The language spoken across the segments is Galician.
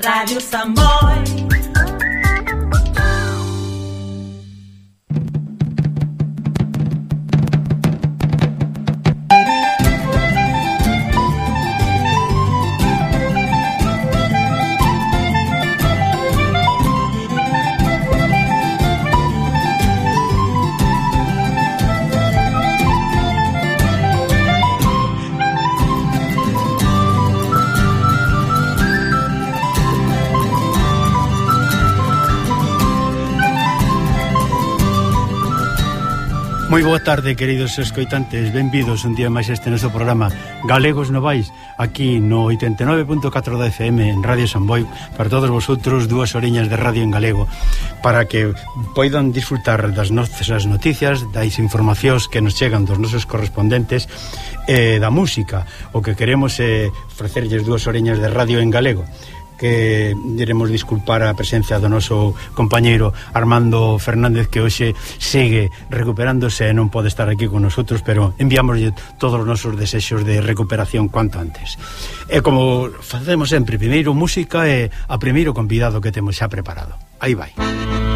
Rádio Samboy. Moi boa tarde, queridos escoitantes. Benvidos un día máis este noso programa. Galegos Novais Aquí no 89.4 da FM en Radio Samboy Para todos vosotros, dúas oriñas de radio en galego Para que poidan disfrutar das nosas noticias Das informacións que nos chegan dos nosos correspondentes eh, da música. O que queremos é eh, ofrecerlles dúas oriñas de radio en galego que diremos disculpar a presencia do noso compañeiro Armando Fernández que hoxe segue recuperándose e non pode estar aquí con nosotros, pero enviámoslle todos os nosos desexos de recuperación cuanto antes. E como facemos sempre, primeiro música e a primeiro convidado que temos xa preparado. Aí vai. Música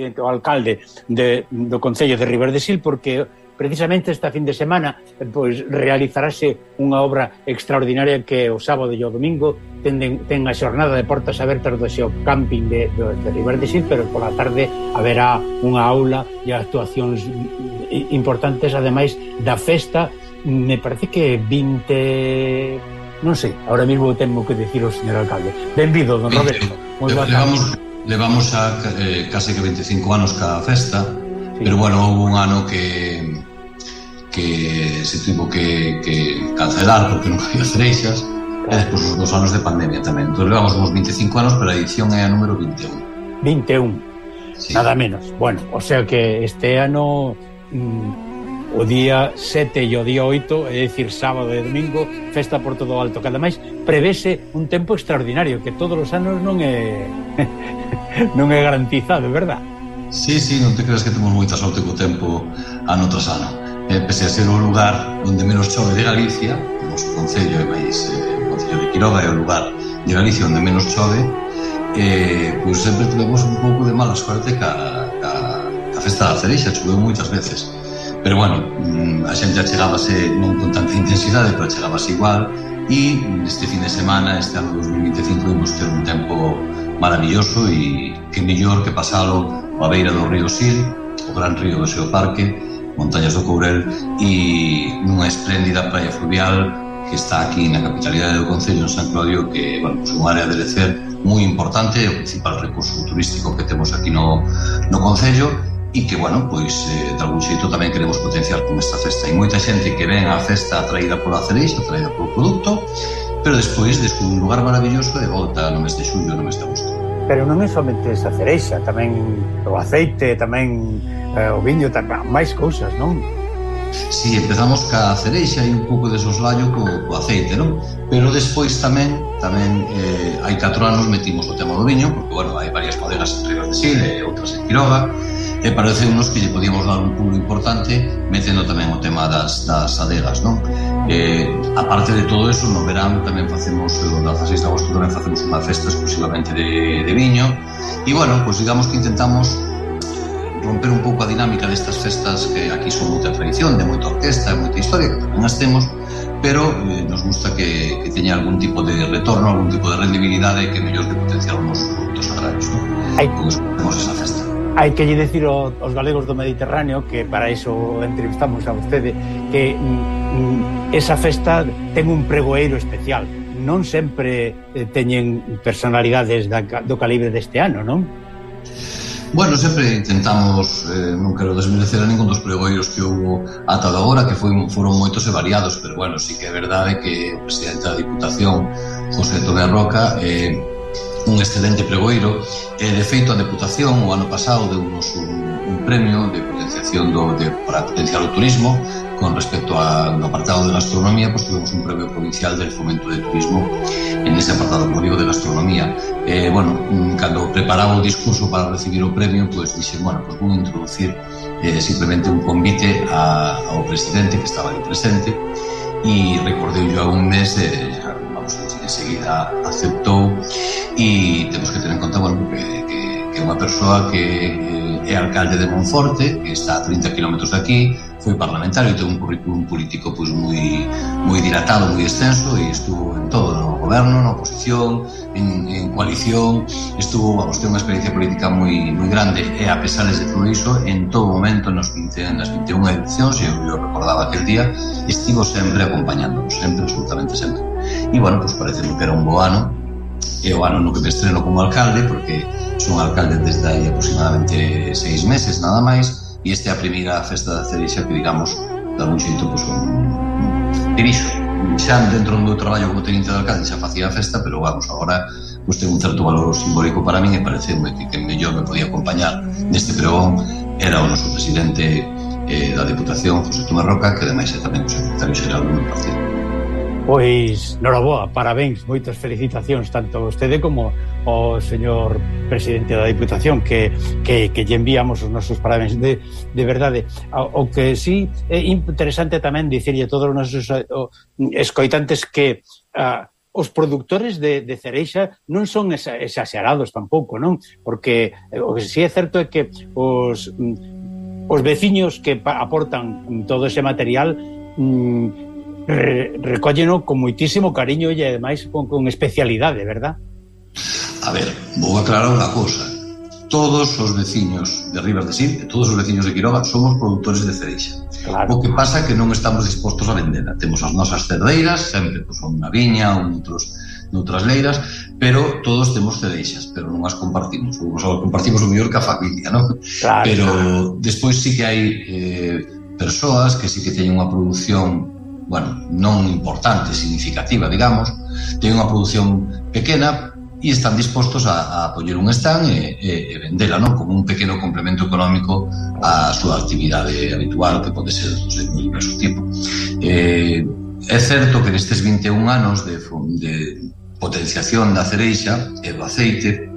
presidente, o alcalde de, do Concello de River de Sil, porque precisamente esta fin de semana pois realizarase unha obra extraordinaria que o sábado e o domingo tenden, ten a xornada de portas abertas do seu camping de, de, de River de Sil, pero pola tarde haberá unha aula e actuacións importantes, ademais da festa, me parece que 20 non sei, ahora mismo tengo que decir ao señor alcalde. Benvido, don Roberto. Moi boa tarde levamos xa eh, case que 25 anos cada festa, sí. pero bueno, houve un ano que que se tivo que, que cancelar porque non había cereixas, claro. e despois os dos anos de pandemia tamén. Entón levamos uns 25 anos, pero a edición é a número 21. 21, sí. nada menos. Bueno, o sea que este ano mm, o día 7 e o día 8, é dicir, sábado e domingo, festa por todo o alto. Cada máis prevese un tempo extraordinario, que todos os anos non é non é garantizado, verdad? Sí, sí, non te creas que temos moita sorte co tempo ano tras ano. Eh, pese a ser o lugar onde menos chove de Galicia, o concello é máis eh, o concello de Quiroga é o lugar de Galicia onde menos chove, eh, pois sempre tivemos un pouco de mala sorte ca, ca, ca festa da cereixa, choveu moitas veces Pero bueno, mm, a xente achegábase non con tanta intensidade, pero achegábase igual. E este fin de semana, este ano 2025, imos ter un tempo maravilloso e que mellor que pasalo a beira do río Sil, o gran río do seu parque, Montañas do Courel e nunha espléndida praia fluvial que está aquí na capitalidade do Concello, en San Claudio, que bueno, é un área de lecer moi importante, o principal recurso turístico que temos aquí no, no Concello, e que, bueno, pois eh, de algún xeito tamén queremos potenciar con esta cesta. Hai moita xente que ven a cesta atraída pola cereixa, atraída polo produto, pero despois descubre un lugar maravilloso de volta no mes de xullo, no mes de agosto. Pero non é somente esa cereixa, tamén o aceite, tamén eh, o viño, tamén, máis cousas, non? Si, sí, empezamos ca cereixa e un pouco de soslayo co, co aceite, non? Pero despois tamén tamén eh, hai catro anos metimos o tema do viño, porque, bueno, hai varias bodegas en Rivas de Sil e outras en Quiroga, e pareceunos que lle podíamos dar un pulo importante metendo tamén o tema das, das adegas non? Eh, a parte de todo eso no verán tamén facemos o 16 de agosto tamén facemos unha festa exclusivamente de, de viño e bueno, pois pues digamos que intentamos romper un pouco a dinámica destas festas que aquí son moita tradición, de moita orquesta, de moita historia, que tamén as temos, pero eh, nos gusta que, que teña algún tipo de retorno, algún tipo de rendibilidade que mellor que potenciar os produtos agrarios. ¿no? Aí. Pois, esa festa. Hai que lle decir aos galegos do Mediterráneo que para iso entrevistamos a vostede que mm, mm esa festa ten un pregoeiro especial non sempre eh, teñen personalidades da, do calibre deste ano, non? Bueno, sempre intentamos, eh, non quero desmerecer a ningún dos pregoeiros que houve ata agora, que foi, foron moitos e variados, pero bueno, sí que é verdade que o presidente da Diputación, José Tomé Roca, eh, un excelente pregoiro e de feito a Deputación o ano pasado deu-nos un, un premio de potenciación do, de, para potenciar o turismo. Con respecto ao apartado de gastronomía pois, pues tuvimos un premio provincial del fomento de turismo en ese apartado como digo de gastronomía. Eh, bueno, cando preparaba o discurso para recibir o premio pues dixen, bueno, pues vou introducir eh, simplemente un convite a, ao presidente que estaba ali presente e recordei yo a un mes eh, vamos a decir, enseguida aceptou e temos que ter en conta bueno, que, que, que é unha persoa que é alcalde de Monforte, que está a 30 km daqui, foi parlamentario e ten un currículum político pois, moi, moi dilatado, moi extenso e estuvo en todo, no goberno, na oposición, en, en coalición, estuvo, vamos, ten unha experiencia política moi, moi grande e a pesares de todo iso, en todo momento nos 15, nas 21 edicións, e eu, eu recordaba aquel día, estivo sempre acompañándonos, sempre, absolutamente sempre. E, bueno, pois parece que era un bo ano, é o ano no que me estreno como alcalde, porque son alcalde desde aí aproximadamente seis meses nada máis, e esta é a primeira festa da cereixa que, digamos, de algún xeito, pues, un, un, dirixo. Xa dentro do traballo como teniente de alcalde xa facía a festa, pero vamos, agora pues, ten un certo valor simbólico para min e pareceume que, que mellor me podía acompañar neste pregón era o noso presidente eh, da Deputación, José Tomás Roca, que ademais é tamén o secretario xeral do meu partido. Pois, noraboa, parabéns, moitas felicitacións tanto a vostede como ao señor presidente da Diputación que, que, que lle enviamos os nosos parabéns de, de verdade. O, que sí é interesante tamén dicirlle a todos os nosos eh, escoitantes que a, os produtores de, de cereixa non son esa, exaxerados tampouco, non? Porque eh, o que sí é certo é que os, mm, os veciños que aportan todo ese material mm, Eh, re, recolleno con moitísimo cariño e ademais con, con especialidade, verdad? A ver, vou aclarar unha cousa. Todos os veciños de Rivas de Sil e todos os veciños de Quiroga somos produtores de cereixa. Claro. O que pasa é que non estamos dispostos a vendela. Temos as nosas cerdeiras, sempre pois, unha viña, outros noutras leiras, pero todos temos cereixas, pero non as compartimos, ou só compartimos o mellor que a familia, non? Claro, pero claro. despois sí que hai eh, persoas que sí que teñen unha produción bueno, non importante, significativa, digamos, ten unha produción pequena e están dispostos a, a poñer un stand e, e, e vendela, non? Como un pequeno complemento económico á súa actividade habitual, que pode ser sei, de diverso tipo. Eh, é certo que nestes 21 anos de, de potenciación da cereixa e do aceite,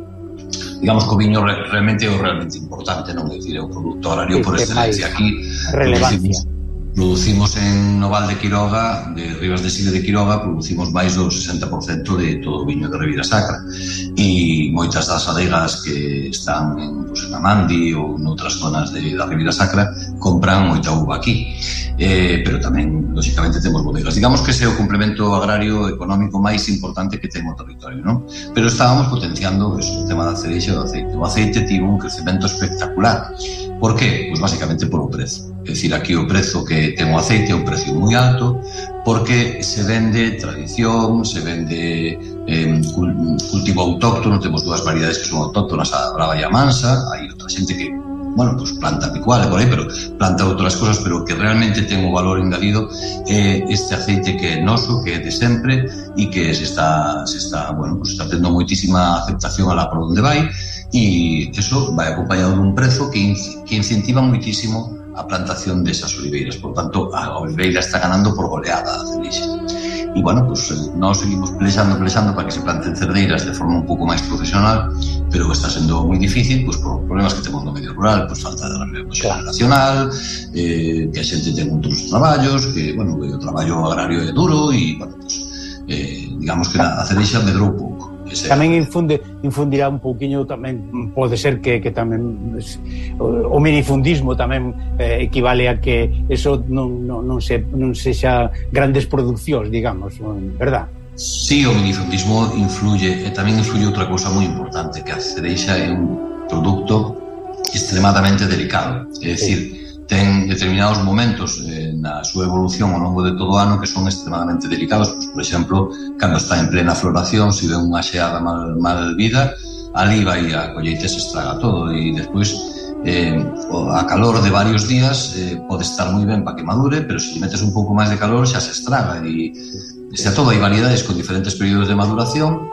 digamos que o viño realmente é o realmente importante, non? É dicir, é o produto horario por excelencia aquí. Relevancia. Producimos en Noval de Quiroga, de Rivas de Sile de Quiroga, producimos máis do 60% de todo o viño de Ribeira Sacra. E moitas das adegas que están en, pues, en Amandi ou noutras zonas de, da Ribeira Sacra compran moita uva aquí. Eh, pero tamén, lógicamente, temos bodegas. Digamos que ese é o complemento agrario económico máis importante que ten o territorio, non? Pero estábamos potenciando eso, o tema da cereixa e do aceite. O aceite tivo un crecemento espectacular Por qué? Pois basicamente polo prezo. É dicir, aquí o prezo que ten o aceite é un precio moi alto porque se vende tradición, se vende eh, cultivo autóctono, temos dúas variedades que son autóctonas, a brava e a mansa, hai outra xente que bueno, pues planta picual e por aí, pero planta outras cosas, pero que realmente ten o valor engadido é eh, este aceite que é noso, que é de sempre e que se está, se está, bueno, pues está tendo moitísima aceptación a la por onde vai, E eso vai acompañado dun prezo que, que incentiva muitísimo a plantación desas oliveiras. Por tanto, a oliveira está ganando por goleada a cereixa. E, bueno, pues, eh, nós seguimos pelexando, pelexando para que se planten cerdeiras de forma un pouco máis profesional, pero está sendo moi difícil pues, por problemas que temos no medio rural, pues, falta de revolución claro. nacional, eh, que a xente ten outros traballos, que, bueno, que o traballo agrario é duro e, bueno, pues, eh, digamos que a, a celixa medrou pouco que tamén infunde, infundirá un pouquiño tamén pode ser que, que tamén o, o minifundismo tamén eh, equivale a que eso non, non, non, se, non sexa grandes produccións, digamos, verdad? Sí, o minifundismo influye e tamén influye outra cousa moi importante que a cereixa é un producto extremadamente delicado, é dicir, sí ten determinados momentos eh, na súa evolución ao longo de todo o ano que son extremadamente delicados. Pois, por exemplo, cando está en plena floración, se ve unha xeada mal, mal vida, ali vai a colleita se estraga todo e despois eh, a calor de varios días eh, pode estar moi ben para que madure, pero se lle metes un pouco máis de calor xa se estraga e xa todo hai variedades con diferentes períodos de maduración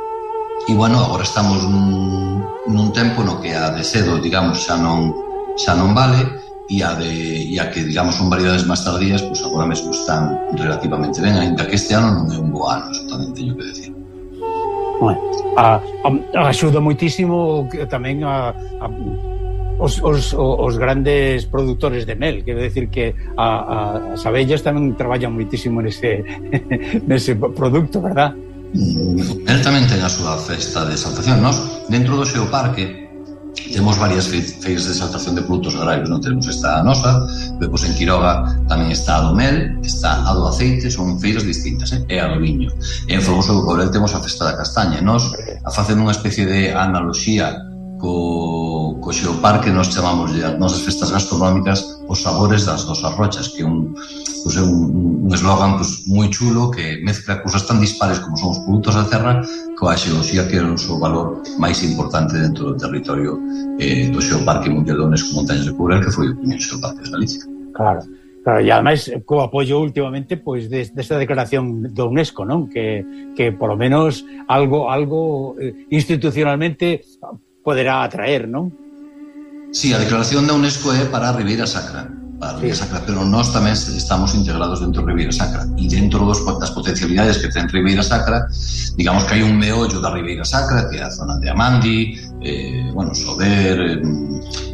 e bueno, agora estamos nun, nun tempo no que a de cedo, digamos, xa non xa non vale, e a, de, e a que, digamos, son variedades máis tardías, pois agora mesmo están relativamente ben, ainda que este ano non é un bo ano, eso tamén teño que decir. Bueno, a, a, axuda moitísimo tamén a, a os, os, os grandes produtores de mel, quero decir que a, a, as abellas tamén traballan moitísimo nese, nese producto, verdad? Mm, el tamén ten a súa festa de exaltación. Nos, dentro do seu parque, temos varias feiras de exaltación de produtos agrarios, non temos esta a nosa, depois en Quiroga tamén está a do mel, está a do aceite, son feiras distintas, eh? e a do viño. E en Fogoso do Cobrel temos a festa da castaña, Nós, nos a facer unha especie de analogía co, co xeopar que nos chamamos de as nosas festas gastronómicas os sabores das dosas rochas, que é un, pues, é un, un eslogan pues, moi chulo que mezcla cousas tan dispares como son os produtos da terra coa xeoloxía que é o seu valor máis importante dentro do territorio eh, do xeoparque mundial do UNESCO Montañas de Cobrel, que foi o primeiro xeoparque de Galicia. Claro. Claro, e ademais co apoio últimamente pois desta de, de declaración do UNESCO, non? Que que por lo menos algo algo eh, institucionalmente poderá atraer, non? Sí, a declaración da UNESCO é para a Ribeira Sacra. Para a Ribeira sí. Sacra, pero nós tamén estamos integrados dentro da Ribeira Sacra. E dentro dos, das potencialidades que ten Ribeira Sacra, digamos que hai un meollo da Ribeira Sacra, que é a zona de Amandi, eh, bueno, Sober, eh,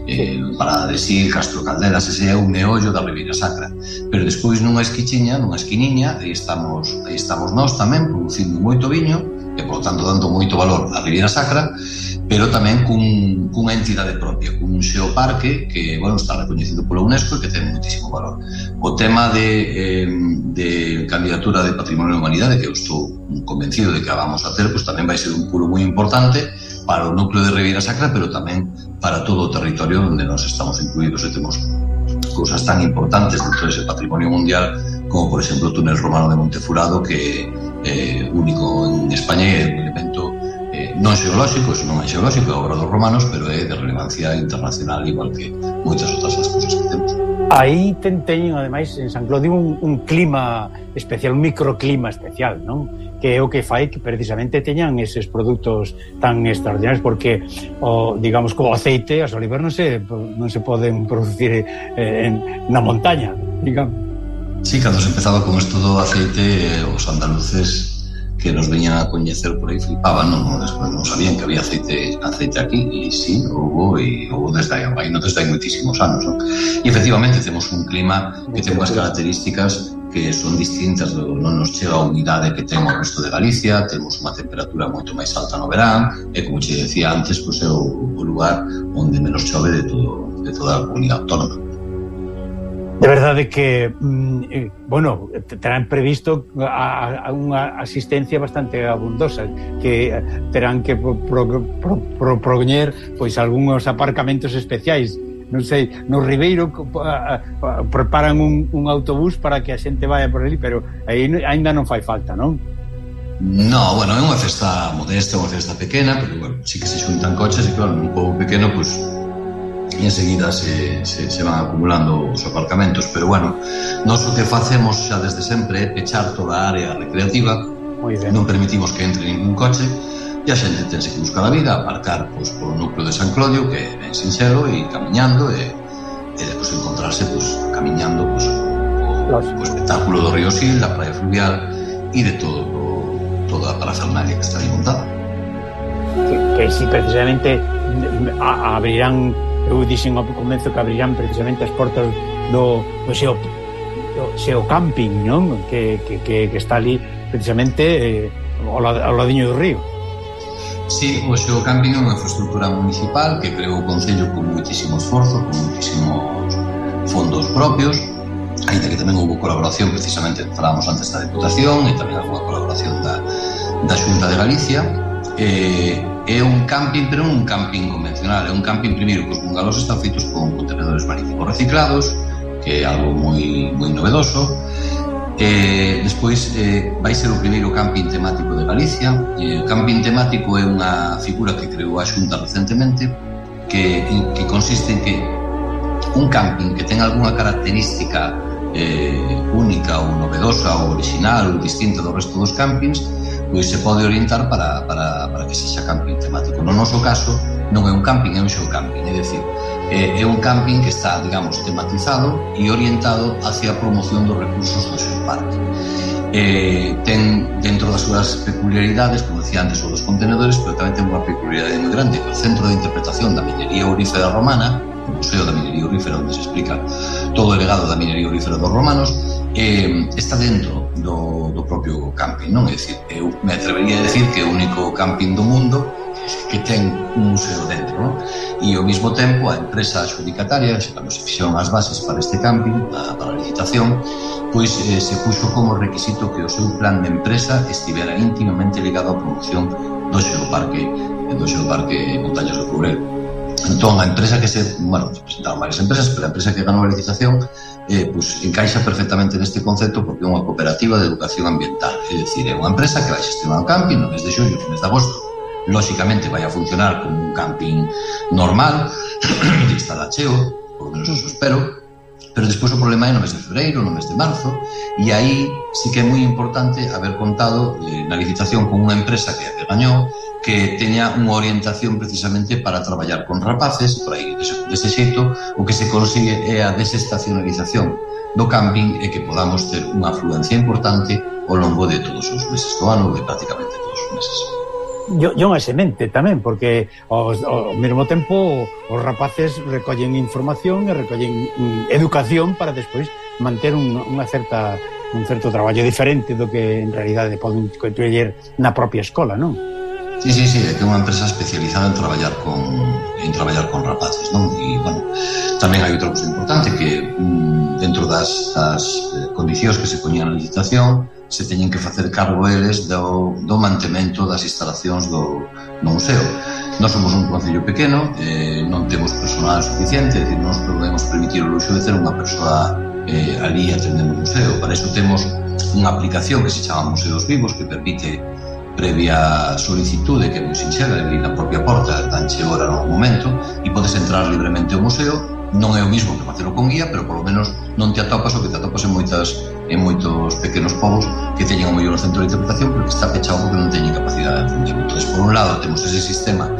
eh, para decir Castro Caldelas, ese é un meollo da Ribeira Sacra. Pero despois nunha esquichiña, nunha esquiniña, aí estamos, aí estamos nós tamén producindo moito viño e, por tanto, dando moito valor á Ribeira Sacra, pero tamén cun, cunha entidade propia, cun xeoparque que, bueno, está recoñecido pola UNESCO e que ten muitísimo valor. O tema de, eh, de candidatura de Patrimonio da Humanidade, que eu estou convencido de que a vamos a ter, pues, tamén vai ser un puro moi importante para o núcleo de Riviera Sacra, pero tamén para todo o territorio onde nos estamos incluídos e temos cousas tan importantes dentro dese patrimonio mundial como, por exemplo, o túnel romano de Montefurado, que é eh, único en España e é un elemento non xeolóxico, iso non é xeolóxico, é obra dos romanos, pero é de relevancia internacional igual que moitas outras das cousas que temos. Aí ten, teñen, ademais, en San Clodio un, un clima especial, un microclima especial, non? Que é o que fai que precisamente teñan eses produtos tan extraordinarios, porque, o, digamos, como aceite, as olivas non se, non se poden producir eh, en, na montaña, digamos. Sí, cando se empezaba con esto do aceite, eh, os andaluces que nos veñan a coñecer por aí flipaban, non, non, non sabían que había aceite aceite aquí, e sí, houve, e houve desde aí, non desde hai moitísimos anos, non? E efectivamente temos un clima que ten unhas características que son distintas, non nos chega a unidade que ten o resto de Galicia, temos unha temperatura moito máis alta no verán, e eh, como che decía antes, pois é o, o lugar onde menos chove de todo de toda a comunidade autónoma. De verdade que, mm, eh, bueno, terán previsto a, a unha asistencia bastante abundosa, que eh, terán que proponer pro, pro, pro, pois algúns aparcamentos especiais non sei, no Ribeiro preparan un, un autobús para que a xente vaya por ali, pero aí aínda non fai falta, non? No, bueno, é unha festa modesta, unha festa pequena, pero bueno, sí que se xuntan coches e claro, un pouco pequeno, pois pues, e enseguida se, se, se van acumulando os aparcamentos. Pero bueno, nós o que facemos xa desde sempre é pechar toda a área recreativa. Non permitimos que entre ningún coche. E a xente tense que buscar a vida aparcar pois, polo núcleo de San Clodio que é ben sinxelo e camiñando e, e depois encontrarse pois, camiñando pois, o, o espectáculo do río Sil, da praia fluvial e de todo o, toda a parafernalia que está aí montada. Que, que si precisamente abrirán eu dixen ao comezo que abrirán precisamente as portas do, do xeo do xeo camping, non? Que, que, que, que está ali precisamente eh, ao, ao ladiño do río. Sí, o xeo camping é unha infraestructura municipal que creou o Concello con moitísimo esforzo, con moitísimos fondos propios, ainda que tamén houve colaboración precisamente falábamos antes da Deputación e tamén alguna colaboración da, da Xunta de Galicia eh, É un camping, pero non un camping convencional, é un camping primeiro que os bungalows están feitos con contenedores marítimos reciclados, que é algo moi moi novedoso. Eh, despois eh, vai ser o primeiro camping temático de Galicia. Eh, o camping temático é unha figura que creou a Xunta recentemente que, que consiste en que un camping que ten algunha característica eh, única ou novedosa ou original ou distinta do resto dos campings pois se pode orientar para, para, para que sexa camping temático. No noso caso, non é un camping, é un show camping, é dicir, é, é un camping que está, digamos, tematizado e orientado hacia a promoción dos recursos do seu parque. Eh, ten dentro das súas peculiaridades, como decía antes, o dos contenedores, pero tamén ten unha peculiaridade moi grande, o centro de interpretación da minería orífera romana, Museo da Minería Aurífera onde se explica todo o legado da minería Aurífera dos romanos eh, está dentro do, do propio camping non? É dicir, eu me atrevería a decir que é o único camping do mundo que ten un museo dentro non? e ao mesmo tempo a empresa adjudicataria cando se fixeron as bases para este camping para, para a licitación pois eh, se puxo como requisito que o seu plan de empresa estivera íntimamente ligado á promoción do xeoparque do xeoparque Montañas do Cobrelo Entón, a empresa que se... Bueno, se presentaron varias empresas, pero a empresa que ganou a licitación eh, pues, encaixa perfectamente neste concepto porque é unha cooperativa de educación ambiental. É dicir, é unha empresa que vai xestionar o camping no mes de xullo, no mes de agosto. Lóxicamente vai a funcionar como un camping normal, de está cheo, por lo menos eso espero, Pero despois o problema é no mes de febreiro, no mes de marzo, e aí sí que é moi importante haber contado eh, na licitación con unha empresa que, que gañou que teña unha orientación precisamente para traballar con rapaces, por aí deste xeito, o que se consigue é a desestacionalización do camping e que podamos ter unha afluencia importante ao longo de todos os meses do ano de prácticamente todos os meses e unha semente tamén, porque ao, ao mesmo tempo os rapaces recollen información e recollen mm, educación para despois manter un, unha certa un certo traballo diferente do que en realidade poden construir na propia escola, non? Sí, sí, sí, é que é unha empresa especializada en traballar con en traballar con rapaces, non? E, bueno, tamén hai outra cousa importante que mm, dentro das, das eh, condicións que se poñían na licitación se teñen que facer cargo eles do, do mantemento das instalacións do, do museo. Nós somos un concello pequeno, eh, non temos personal suficiente, decir, non nos podemos permitir o luxo de ter unha persoa eh, ali atendendo o museo. Para iso temos unha aplicación que se chama Museos Vivos que permite previa solicitude que é moi sinxela, ali na propia porta, danche hora no momento, e podes entrar libremente ao museo non é o mismo que facelo con guía, pero polo menos non te atopas o que te atopas en moitas en moitos pequenos povos que teñen o mellor un centro de interpretación que está pechado porque non teñen capacidade de atender. Entón, por un lado, temos ese sistema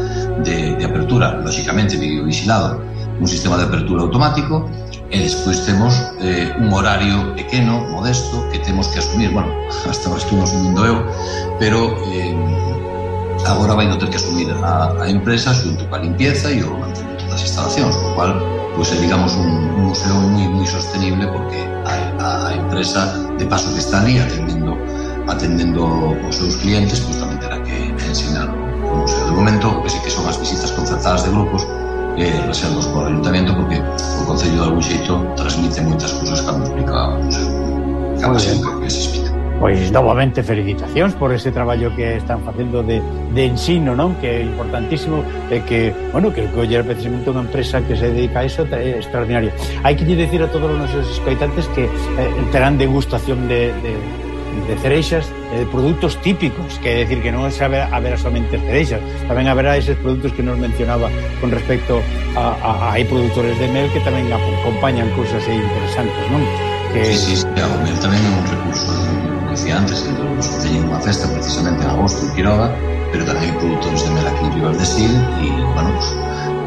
de, de apertura, lógicamente videovigilado, un sistema de apertura automático, e despois temos eh, un horario pequeno, modesto, que temos que asumir, bueno, hasta o estuvo asumindo eu, pero eh, agora vai non ter que asumir a, a empresa xunto coa limpieza e o mantemento das instalacións, o cual pois é, eh, digamos, un, un museo moi moi sostenible porque a, a, a empresa de paso que está ali atendendo atendendo os seus clientes, pois tamén terá que ensinar o museo. De momento, que sí que son as visitas concertadas de grupos, eh, reservos por ayuntamiento porque o Concello de algún xeito transmite moitas cousas cando explica o museo. Acaba sempre que se explica. Pois novamente felicitacións por ese traballo que están facendo de, de ensino, non? Que é importantísimo e que, bueno, que coller precisamente unha empresa que se dedica a iso é extraordinario. Hai que lle decir a todos os nosos escoitantes que eh, terán degustación de, de, de cereixas e de produtos típicos, que é decir que non se haberá, haberá somente cereixas, tamén haberá eses produtos que nos mencionaba con respecto a, a, a hai produtores de mel que tamén acompañan cousas interesantes, non? Que... Sí, sí, sí, o mel tamén é un recurso decía antes, que teñen unha festa precisamente en agosto en Quiroga, pero tamén hai produtores de mel aquí en Rivas de Sil e, bueno, pues,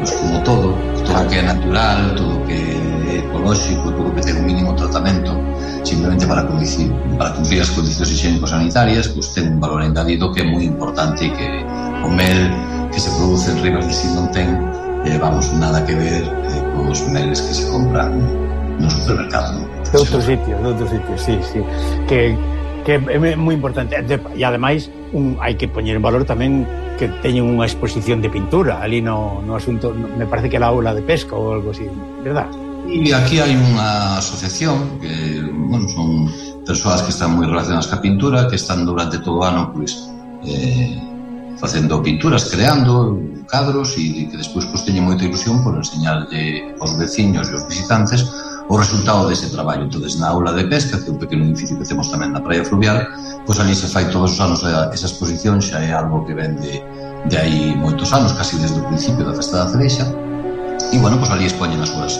pues como todo, todo que é natural, todo que é ecolóxico, todo que ten un mínimo tratamento simplemente para cumplir, para cumplir as condicións higiénico-sanitarias, pues ten un valor engadido que é moi importante e que o mel que se produce en Rivas de Sil non ten eh, vamos, nada que ver eh, cos meles que se compran no supermercado. No, no supermercado. De outro sitio, de outro sitio, sí, sí. Que que é moi importante e ademais un, hai que poñer en valor tamén que teñen unha exposición de pintura ali no, no asunto me parece que é a aula de pesca ou algo así verdad? E aquí hai unha asociación que bueno, son persoas que están moi relacionadas ca pintura que están durante todo o ano pois, eh, facendo pinturas creando cadros e que despois pois, teñen moita ilusión por enseñarlle aos veciños e aos visitantes o resultado dese traballo. Entonces na aula de pesca, que é un pequeno edificio que temos tamén na praia fluvial, pois ali se fai todos os anos eh, esa exposición, xa é algo que ven de, de aí moitos anos, casi desde o principio da festa da cereixa, e, bueno, pois ali expoñen as súas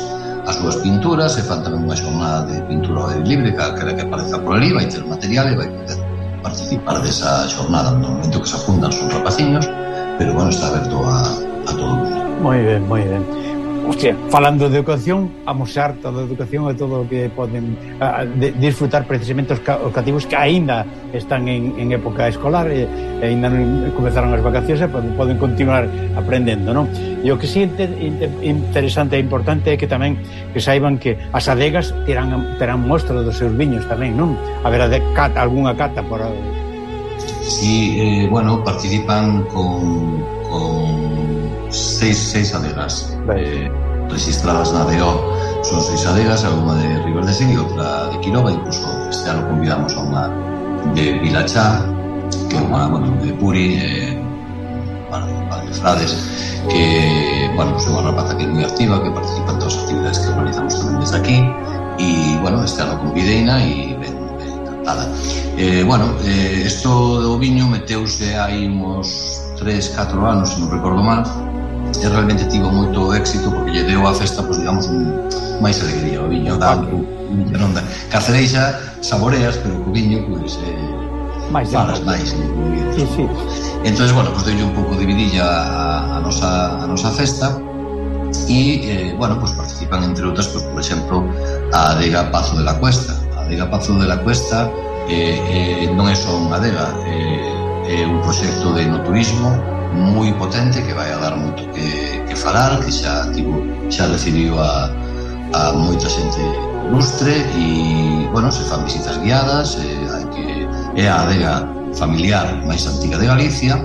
as súas pinturas, e fan tamén unha xornada de pintura ao aire libre, calquera que apareza por ali vai ter material e vai poder participar desa xornada no momento que se afundan son rapaciños, pero bueno, está aberto a, a todo o mundo. Moi ben, moi ben hostia, falando de educación, amosar toda a educación e todo o que poden a, de, disfrutar precisamente os, ca, os cativos que aínda están en, en época escolar e, e aínda non comezaron as vacacións e poden, poden continuar aprendendo, non? E o que sí inter, inter, interesante e importante é que tamén que saiban que as adegas terán, terán mostra dos seus viños tamén, non? Haberá de cata, algunha cata por... Sí, eh, bueno, participan con, con seis, seis adegas eh, registradas na DO. Son seis adegas, alguna de River de Sen e outra de Quiroga, incluso este ano convidamos a unha de Vilachá, que é unha, bueno, de Puri, eh, bueno, de Frades, que, bueno, pues, é unha rapaza que é moi activa, que participa en todas as actividades que organizamos tamén desde aquí, e, bueno, este ano convideina e ben, ben encantada. Eh, bueno, eh, isto do viño meteuse hai uns 3, 4 anos, se non recordo mal, e realmente tivo moito éxito porque lle deu a festa, pois, digamos, un, máis alegría, o viño dá, o viño non dá. Cacereixa saboreas, pero o viño, pois, eh, máis falas máis. Sí, sí. Entón, bueno, pois, deulle un pouco de vidilla a, a, nosa, a nosa festa, e, eh, bueno, pois participan, entre outras, pois, por exemplo, a adega Pazo de la Cuesta. A adega Pazo de la Cuesta eh, eh, non é só unha adega, eh, é un proxecto de no turismo moi potente que vai a dar moito que, que falar, que xa tivo, xa recibiu a, a moita xente ilustre e, bueno, se fan visitas guiadas, e, hai que é a adega familiar máis antiga de Galicia,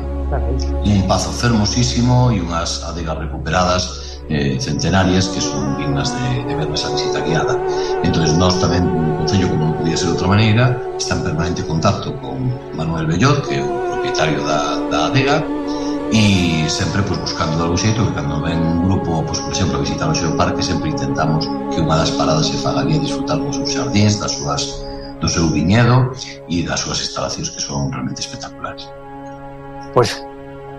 un pazo fermosísimo e unhas adegas recuperadas eh, centenarias que son dignas de, de ver esa visita guiada. Entón, nós tamén, o Concello, como non podía ser de outra maneira, está en permanente contacto con Manuel Bellot, que é o propietario da, da adega, e sempre pois, buscando de algún xeito que cando ven un grupo, pois, por exemplo, a visitar o seu parque sempre intentamos que unha das paradas se faga ali a disfrutar dos seus xardins, das súas do seu viñedo e das súas instalacións que son realmente espectaculares. Pois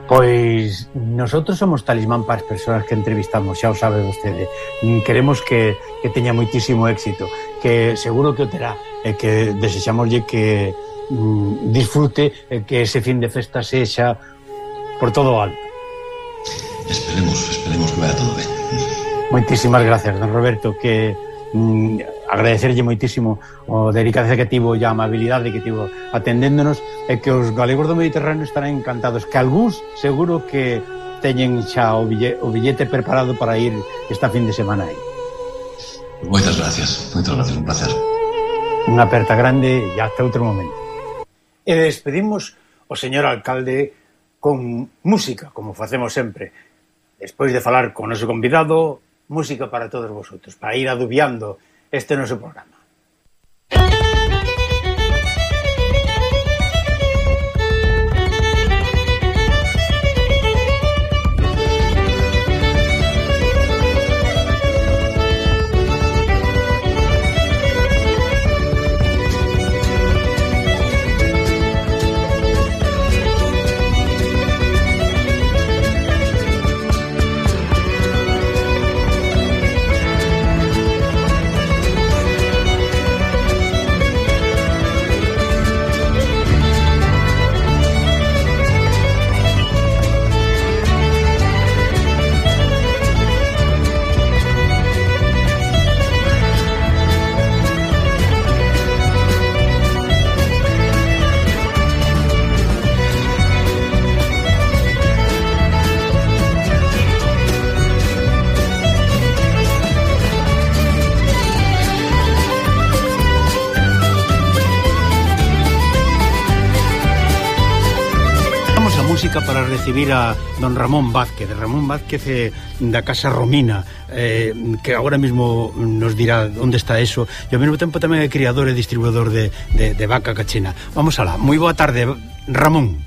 Pois nosotros somos talismán para as persoas que entrevistamos, xa o sabe vostede. Queremos que, que teña moitísimo éxito, que seguro que o terá, e que desexamoslle que mm, disfrute, que ese fin de festa sexa por todo o alto. Esperemos, esperemos que vaya todo ben. Moitísimas gracias, don Roberto, que mm, agradecerlle moitísimo o delicadeza que tivo e a amabilidade que tivo atendéndonos e que os galegos do Mediterráneo estarán encantados, que algúns seguro que teñen xa o billete, o billete preparado para ir esta fin de semana aí. Moitas gracias, moitas gracias, un placer. Unha aperta grande e hasta outro momento. E despedimos o señor alcalde con música, como facemos sempre. Despois de falar con o noso convidado, música para todos vosotros, para ir adubiando este noso programa. Música música para recibir a don Ramón Vázquez, Ramón Vázquez eh, da Casa Romina, eh, que agora mesmo nos dirá onde está eso, e ao mesmo tempo tamén é criador e distribuidor de, de, de vaca cachena. Vamos alá, moi boa tarde, Ramón.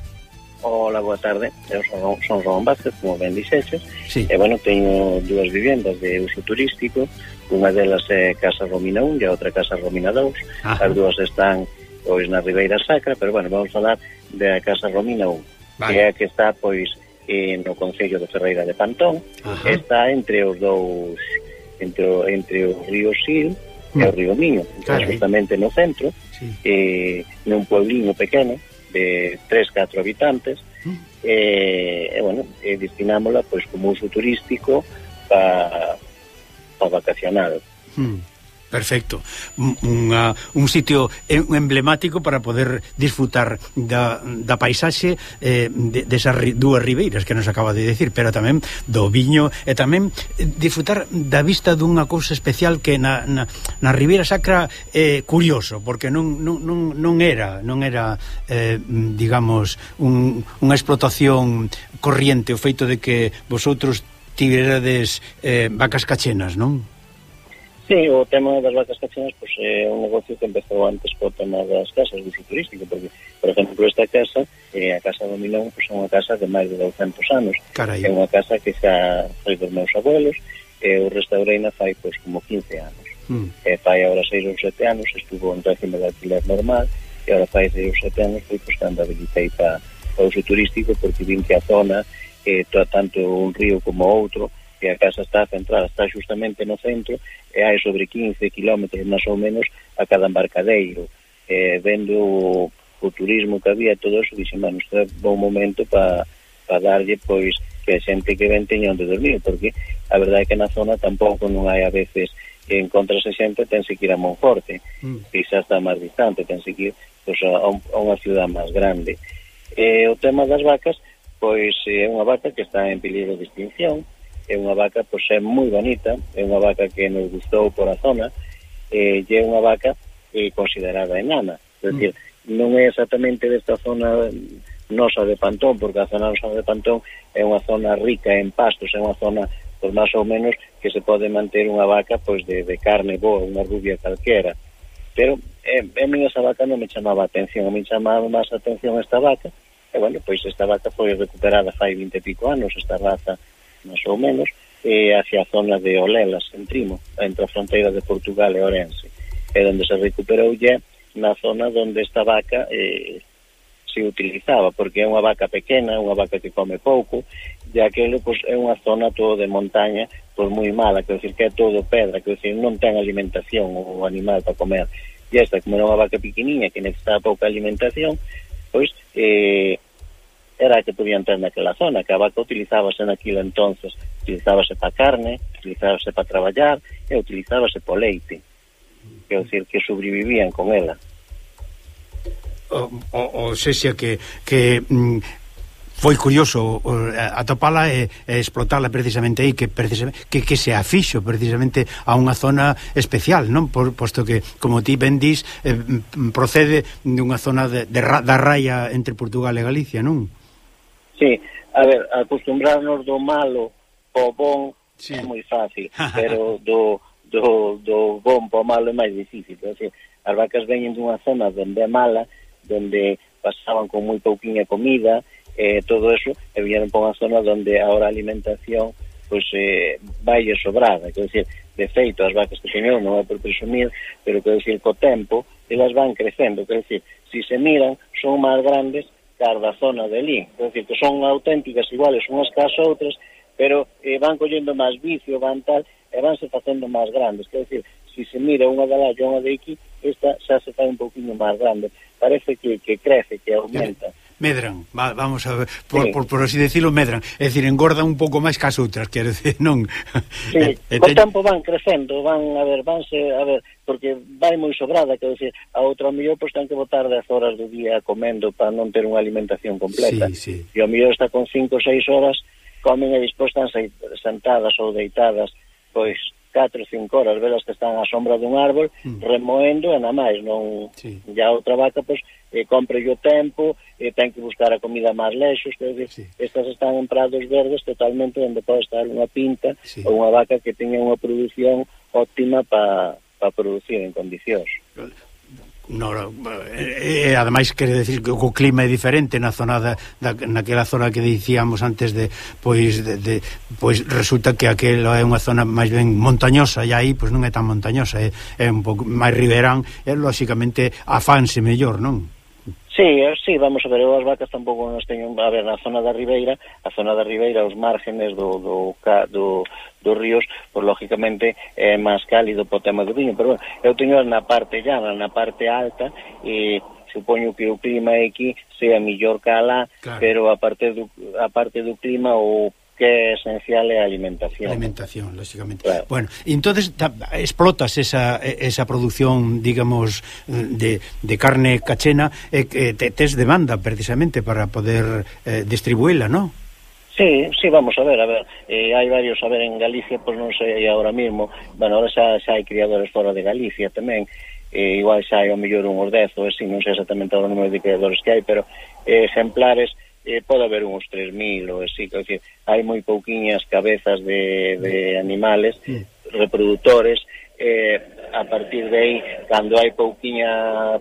Hola, boa tarde, eu son, son Ramón Vázquez, como ben dixeches, sí. e bueno, teño dúas vivendas de uso turístico, unha delas é Casa Romina 1 e a outra Casa Romina 2, Ajá. as dúas están pois na Ribeira Sacra, pero bueno, vamos falar da Casa Romina 1 vale. que é a que está pois eh, no Concello de Ferreira de Pantón, Ajá. está entre os dous entre, entre o río Sil e o mm. río Miño, claro. justamente no centro, sí. eh, nun puebliño pequeno de 3-4 habitantes, e, mm. eh, eh, bueno, eh, destinámola pois, como uso turístico para pa vacacionar. Mm. Perfecto. Unha, un sitio emblemático para poder disfrutar da, da paisaxe eh, de, desas de ri, dúas ribeiras que nos acaba de decir, pero tamén do viño e tamén eh, disfrutar da vista dunha cousa especial que na, na, na Ribeira Sacra é eh, curioso, porque non, non, non, non era, non era eh, digamos, un, unha explotación corriente o feito de que vosotros tiverades eh, vacas cachenas, non? Sí, o tema das vacas cachinas pois, é eh, un negocio que empezou antes co tema das casas do turístico, porque, por exemplo, esta casa, eh, a Casa do Milón, pois, é unha casa de máis de 200 anos. Carai. É unha casa que xa foi dos meus abuelos, eh, e mm. eh, o restaureina fai pois, como 15 anos. Mm. E fai agora 6 ou 7 anos, estuvo en régimen de alquiler normal, e agora fai 6 ou 7 anos, foi pois, cando habilitei para, para uso turístico, porque vin que a zona, eh, tanto un río como outro, que a casa está centrada, está justamente no centro e hai sobre 15 km máis ou menos a cada embarcadeiro. Eh, vendo o, o turismo que había, todo eso, dixen, bueno, este é bom momento para pa darlle, pois, que a xente que ven teña onde dormir, porque a verdade é que na zona tampouco non hai a veces que encontrase xente, tense que ir a Monforte, mm. que xa está máis distante, tense que ir pois, a, un, a unha ciudad máis grande. E o tema das vacas, pois é unha vaca que está en peligro de extinción, é unha vaca pois é moi bonita, é unha vaca que nos gustou por a zona, e é unha vaca eh, considerada enana, é mm. dicir, non é exactamente desta zona nosa de Pantón, porque a zona nosa de Pantón é unha zona rica en pastos, é unha zona pois máis ou menos que se pode manter unha vaca pois de, de carne boa, unha rubia calquera. Pero eh, a mí esa vaca non me chamaba a atención, a mí chamaba máis a atención esta vaca, e bueno, pois esta vaca foi recuperada fai 20 e pico anos, esta raza máis ou menos, e hacia a zona de Olelas, en Trimo, entre a fronteira de Portugal e Orense. E onde se recuperou ya na zona onde esta vaca eh, se utilizaba, porque é unha vaca pequena, unha vaca que come pouco, e aquele pois, é unha zona todo de montaña pois, moi mala, quer decir que é todo pedra, quer decir, non ten alimentación o animal para comer. E esta, como era unha vaca pequeniña que necesitaba pouca alimentación, pois eh, era a que podían ter naquela zona, que a vaca utilizábase naquilo entonces, utilizábase para carne, utilizábase para traballar e utilizábase para leite. Quer dizer, que sobrevivían con ela. O, o, o sexa que, que mm, foi curioso atopala e, e explotala precisamente aí que precisamente, que, que se afixo precisamente a unha zona especial, non? Por, posto que, como ti ben dis, eh, procede dunha zona de, de, da raia entre Portugal e Galicia, non? Sí, a ver, acostumbrarnos do malo ao bon sí. é moi fácil, pero do, do, do bon ao malo é máis difícil. Así, as vacas veñen dunha zona onde é mala, donde pasaban con moi pouquinha comida, eh, todo eso, e vieron para unha zona donde ahora a alimentación pois eh, vai sobrada, quer dizer, de feito as vacas que teñen non é por presumir, pero quer dizer, co tempo elas van crecendo, quer dizer, se si se miran son máis grandes cada zona de Lin. É dicir, que son auténticas iguales unhas que as outras, pero eh, van collendo máis vicio, van tal, e vanse facendo máis grandes. Quer dicir, se si se mira unha de lá e unha de aquí, esta xa se fai un poquinho máis grande. Parece que, que crece, que aumenta. Medran, va, vamos a ver, por, sí. por, por así decirlo, medran. É dicir, engordan un pouco máis que as outras, quero decir, non... Sí, eh, eh, e, con te... tempo van crecendo, van, a ver, vanse, a ver, porque vai moi sobrada, quero decir, a outra ao mellor pois, ten que botar 10 horas do día comendo para non ter unha alimentación completa. Sí, sí. E ao mellor está con 5 ou 6 horas, comen e despois están sentadas ou deitadas, pois, 4 ou 5 horas, velas que están á sombra dun árbol, mm. remoendo e na máis, non... Sí. Ya outra vaca, pois, pues, eh, compre o tempo, eh, ten que buscar a comida máis lexos, quer dizer, sí. estas están en prados verdes totalmente onde pode estar unha pinta sí. ou unha vaca que teña unha produción óptima para pa producir en condicións. No, e, e eh, eh, ademais quere decir que o clima é diferente na zona da, da naquela zona que dicíamos antes de pois de, de pois resulta que aquela é unha zona máis ben montañosa e aí pois non é tan montañosa, é, é un pouco máis riberán, e lógicamente afanse mellor, non? Sí, eh, sí, vamos a ver, eu as vacas tampouco nos teño, a ver, na zona da Ribeira, a zona da Ribeira, os márgenes do, do, do, dos ríos, pois lógicamente é máis cálido po tema do viño, pero bueno, eu teño na parte llana, na parte alta, e supoño que o clima aquí sea mellor que alá, claro. pero a parte do, a parte do clima o que é esencial é a alimentación. Alimentación, lógicamente. Claro. Bueno, entonces ta, explotas esa, esa producción, digamos, de, de carne cachena, eh, que te, tes demanda precisamente para poder eh, distribuíla, ¿no? Sí, sí, vamos a ver, a ver, eh, hai varios, a ver, en Galicia, pois pues non sei agora mismo, bueno, ahora xa, xa hai criadores fora de Galicia tamén, eh, igual xa hai o mellor unhos ordezo, ou así, non sei exactamente o número de criadores que hai, pero eh, exemplares, eh, pode haber uns 3.000 ou así, que dizer, hai moi pouquiñas cabezas de, de animales reproductores eh, a partir de aí, cando hai pouquiña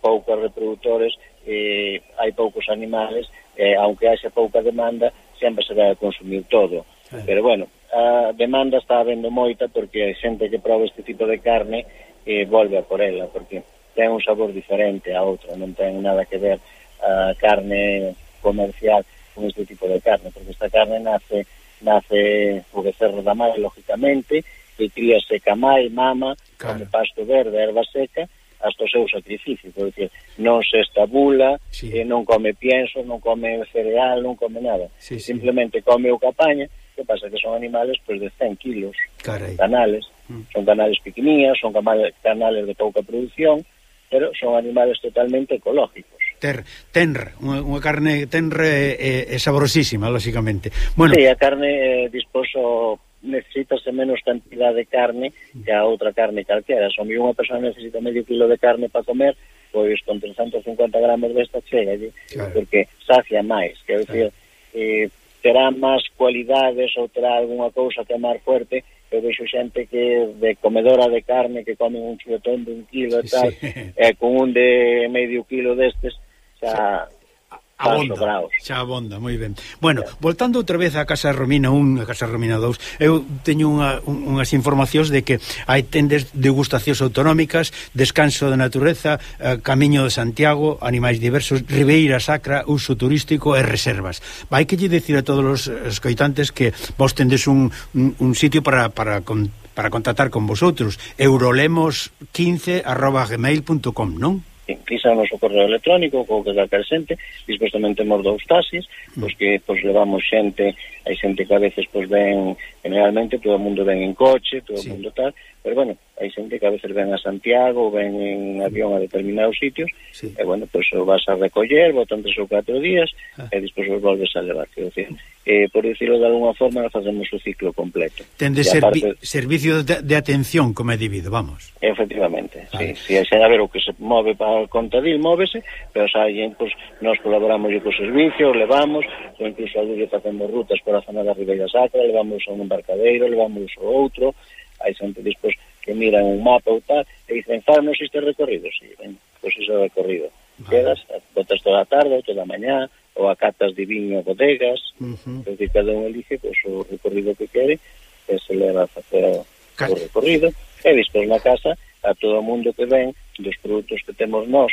poucos reproductores eh, hai poucos animales eh, aunque haxe pouca demanda sempre se vai a consumir todo. Pero bueno, a demanda está habendo moita porque hai xente que prova este tipo de carne e eh, volve a por ela porque ten un sabor diferente a outra non ten nada que ver a carne comercial con este tipo de carne, porque esta carne nace nace o becerro da mãe, lógicamente, e críase seca mãe, mama, claro. con pasto verde, erva seca, hasta o seu sacrificio, por decir, non se estabula, sí. eh, non come pienso, non come cereal, non come nada, sí, sí. simplemente come o capaña, que pasa que son animales pues, de 100 kilos, Carai. canales, mm. son canales pequeninas, son canales de pouca producción, pero son animales totalmente ecológicos ter, tenra, unha, unha carne tenra e, e saborosísima, lóxicamente. Bueno, sí, a carne eh, disposo necesitase menos cantidad de carne que a outra carne calquera. Se mi unha persoa necesita medio kilo de carne para comer, pois con 350 gramos desta chega, claro. porque sacia máis. Quero claro. dicir, eh, terá máis cualidades ou terá algunha cousa que amar fuerte, eu vexo xente que de comedora de carne que come un chuletón de un kilo e tal, sí, sí. eh, con un de medio kilo destes, xa... Abonda, xa abonda, moi ben. Bueno, voltando outra vez á Casa Romina 1 a Casa Romina 2 Eu teño unha, unhas informacións de que hai tendes degustacións autonómicas Descanso da de natureza, eh, Camiño de Santiago Animais diversos, Ribeira Sacra Uso turístico e reservas. Vai que lle dicir a todos os escoitantes Que vos tendes un, un, un sitio para, para con, para contactar con vosotros. Eurolemos15 arroba gmail.com, non? Inclisa o noso correo electrónico co que calquer xente, despois tamén temos dous taxis, pois que pois levamos xente, hai xente que a veces pois ven generalmente todo o mundo ven en coche, todo o sí. mundo tal, pero bueno, hai xente que a veces ven a Santiago, ven en avión a determinados sitios, sí. e bueno, pois pues, vas a recoller, botan tres ou catro días, ah. e despois os volves a levar, que decir, eh, por decirlo de alguna forma, facemos o ciclo completo. Tende servi aparte... servicio de, de atención como é debido, vamos. Efectivamente, vale. sí, si sí, a ver o que se move para o contadil, móvese, pero xa alguén, pues, nos colaboramos co servicio, levamos, ou incluso a Lulle facemos rutas pola zona da Ribeira Sacra, levamos a un embarcadeiro, levamos a outro, hai xente disposta que miran un mapa ou tal, e dicen, farnos este recorrido, si, sí, ben, pois pues ese recorrido. Vale. Quedas, botas toda a tarde ou toda a mañá, ou acatas de viño bodegas, uh -huh. que cada un elige pois, pues, o recorrido que quere, e se leva a facer Cal. o recorrido, e despois na casa, a todo o mundo que ven, dos produtos que temos nós,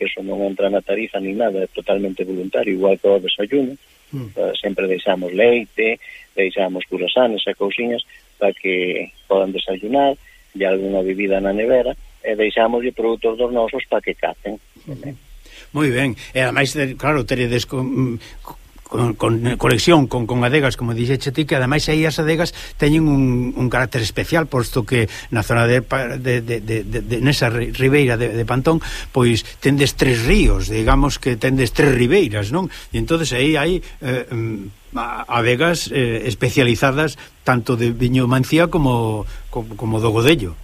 que eso non entra na tarifa ni nada, é totalmente voluntario, igual que o desayuno, mm. Eh, sempre deixamos leite, deixamos curasanes e cousiñas para que podan desayunar, de algunha bebida na nevera e deixámoslle produtos dos nosos para que caten. Uh -huh. Moi ben, e ademais, eh, claro, teredes con, mm, con, con conexión con, con adegas, como dixeche ti, que ademais aí as adegas teñen un, un carácter especial, posto que na zona de, de, de, de, de, de nesa ribeira de, de Pantón, pois tendes tres ríos, digamos que tendes tres ribeiras, non? E entonces aí hai... Eh, mm, adegas eh, especializadas tanto de viño mancía como, como, como do godello.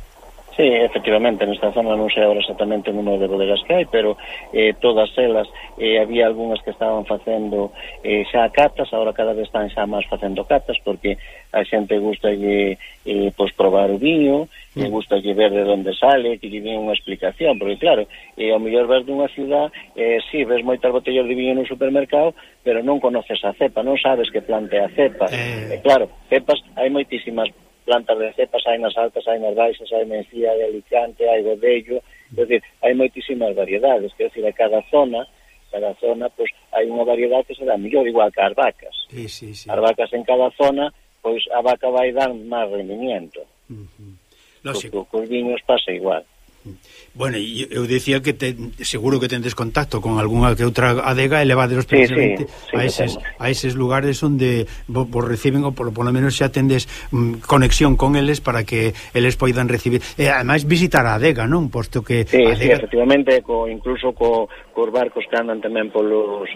Eh, efectivamente, nesta zona non sei agora exactamente o número de bodegas que hai, pero eh, todas elas, eh, había algunhas que estaban facendo eh, xa catas, agora cada vez están xa máis facendo catas, porque a xente gusta lle, eh, pois, probar o viño, mm. e gusta lle ver de onde sale, que lle den unha explicación, porque claro, eh, ao mellor ver dunha ciudad, eh, si, sí, ves moitas botellas de viño no supermercado, pero non conoces a cepa, non sabes que plante a cepa. Eh... eh claro, cepas hai moitísimas plantas de cepas, hai nas altas, hai nas baixas, hai Mencía, hai Alicante, hai Godello, é dicir, hai moitísimas variedades, quer dicir, a cada zona, cada zona, pois, hai unha variedade que se dá mellor, igual que as vacas. Sí, sí, sí. As vacas en cada zona, pois, a vaca vai dar máis rendimiento. Uh -huh. Lógico. Cos, cos viños pasa igual. Bueno, eu dicía que te, seguro que tendes contacto con algunha que outra adega e levaderos precisamente sí, sí, sí, a, eses, a eses lugares onde vos, vos reciben ou polo, polo menos xa tendes mm, conexión con eles para que eles poidan recibir e ademais visitar a adega, non? Posto que sí, adega... sí, efectivamente, co, incluso co, cos barcos que andan tamén polos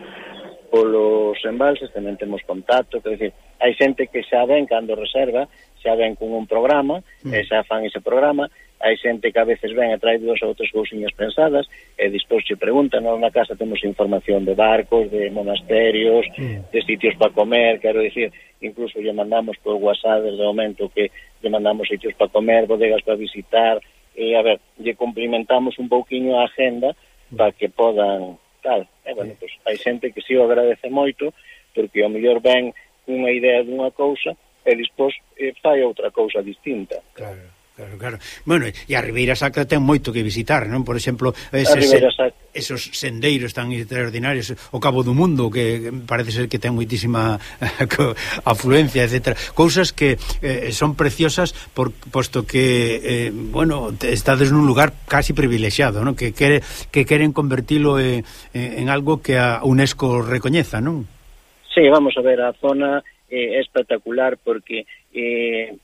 polos embalses tamén temos contacto, quer decir, hai xente que xa ven cando reserva, xa ven con un programa, mm. e xa fan ese programa, hai xente que a veces ven e trae dúas ou tres cousinhas pensadas e dispós che pregunta, non na casa temos información de barcos, de monasterios, de sitios para comer, quero dicir, incluso lle mandamos por WhatsApp desde o momento que lle mandamos sitios para comer, bodegas para visitar, e a ver, lle cumplimentamos un pouquiño a agenda para que podan tal. E bueno, pois, hai xente que si o agradece moito porque ao mellor ven unha idea dunha cousa e despois eh, fai outra cousa distinta. Claro. Claro, claro. Bueno, e a Ribeira Sacra ten moito que visitar, non? Por exemplo, eses, esos sendeiros tan extraordinarios, o Cabo do Mundo, que parece ser que ten moitísima eh, afluencia, etc. Cousas que eh, son preciosas, por, posto que, eh, bueno, estades nun lugar casi privilexiado, non? Que, quere, que queren convertilo en, en algo que a UNESCO recoñeza, non? Sí, vamos a ver, a zona eh, é eh, espectacular porque eh,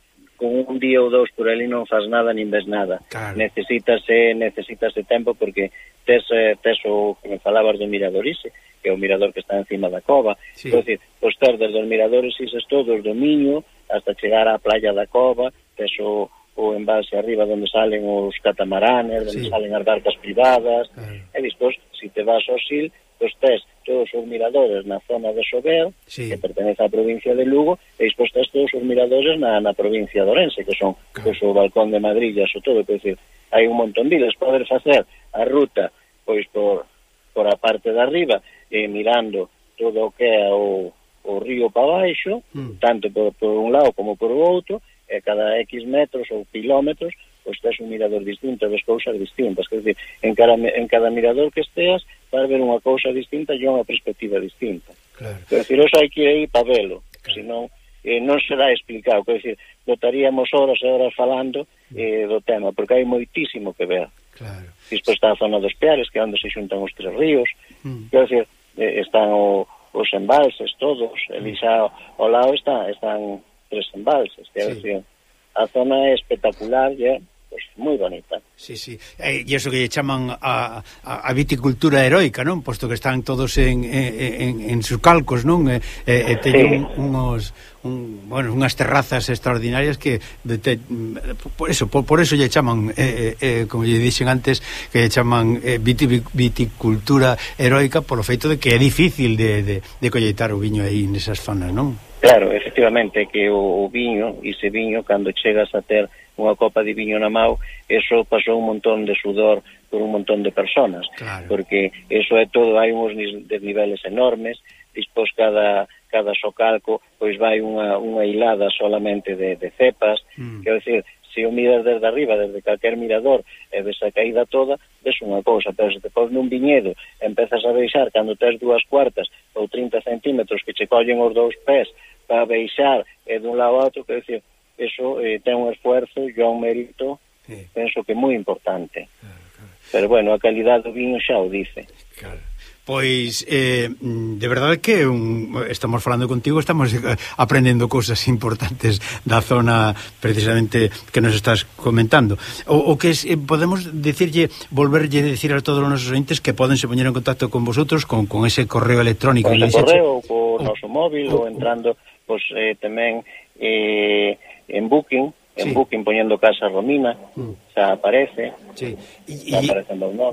con un día ou dous por ali non faz nada nin ves nada. Claro. Necesítase, eh, necesítase tempo porque tes, eh, tes o que me falabas do miradorise, que é o mirador que está encima da cova. Sí. Entón, os desde os miradores ises todos do Miño hasta chegar á playa da cova, tes o, o embalse arriba onde salen os catamaranes, onde sí. salen as barcas privadas. Claro. E despois, se te vas ao Sil, pois tes todos os miradores na zona de Sober, sí. que pertenece á provincia de Lugo, e despois tens todos os miradores na, na provincia de Orense, que son claro. pois, o balcón de Madrid e o todo, que decir, hai un montón de ilhas, poder facer a ruta pois por, por a parte de arriba, e mirando todo o que é o, o río para baixo, mm. tanto por, por un lado como por outro, e cada X metros ou kilómetros, pois tes un mirador distinto, ves cousas distintas, quer dizer, en cada, en cada mirador que esteas vas ver unha cousa distinta e unha perspectiva distinta. Claro. Quer dizer, eso hai que ir aí para velo, claro. senón eh, non será explicado, quer dizer, botaríamos horas e horas falando eh, do tema, porque hai moitísimo que ver. Claro. Isto está a zona dos Peares, que é onde se xuntan os tres ríos, mm. quer dizer, eh, están o, os embalses todos, mm. e xa ao lado está, están tres embalses, quer sí. dizer, a zona é espectacular, ya, pues, moi bonita. Sí, sí. Eh, e iso que lle chaman a, a, a viticultura heroica, non? Posto que están todos en, en, en, en sus calcos, non? E, e, e teñen sí. unhos un, bueno, unhas terrazas extraordinarias que de te, por eso por, por eso lle chaman eh, eh, eh como lle dixen antes que lle chaman eh, viticultura heroica polo feito de que é difícil de, de, de colleitar o viño aí nesas zonas, non? Claro, efectivamente que o, o viño, ese viño cando chegas a ter unha copa de viño na mau, eso pasou un montón de sudor por un montón de personas, claro. porque eso é todo, hai uns desniveles enormes, dispós cada cada socalco, pois vai unha, unha hilada solamente de, de cepas, mm. quero dicir, se o miras desde arriba, desde calquer mirador, e ves a caída toda, ves unha cousa, pero se te pos nun viñedo, empezas a beixar cando tes dúas cuartas ou 30 centímetros que che collen os dous pés para beixar e dun lado a outro, quero dicir, eso eh, ten un esfuerzo e un mérito, sí. penso que moi importante. Claro, claro. Pero bueno, a calidad do vino xa o dice. Claro. Pois, eh, de verdade que un, estamos falando contigo, estamos aprendendo cousas importantes da zona precisamente que nos estás comentando. O, o que es, eh, podemos decirlle, volverlle a decir a todos os nosos ointes que poden se poñer en contacto con vosotros con, con ese correo electrónico. Con ese correo, co noso móvil, o, o entrando, pois, pues, eh, tamén... Eh, en Booking, en sí. Booking poniendo Casa Romina, mm. xa aparece. Sí. E,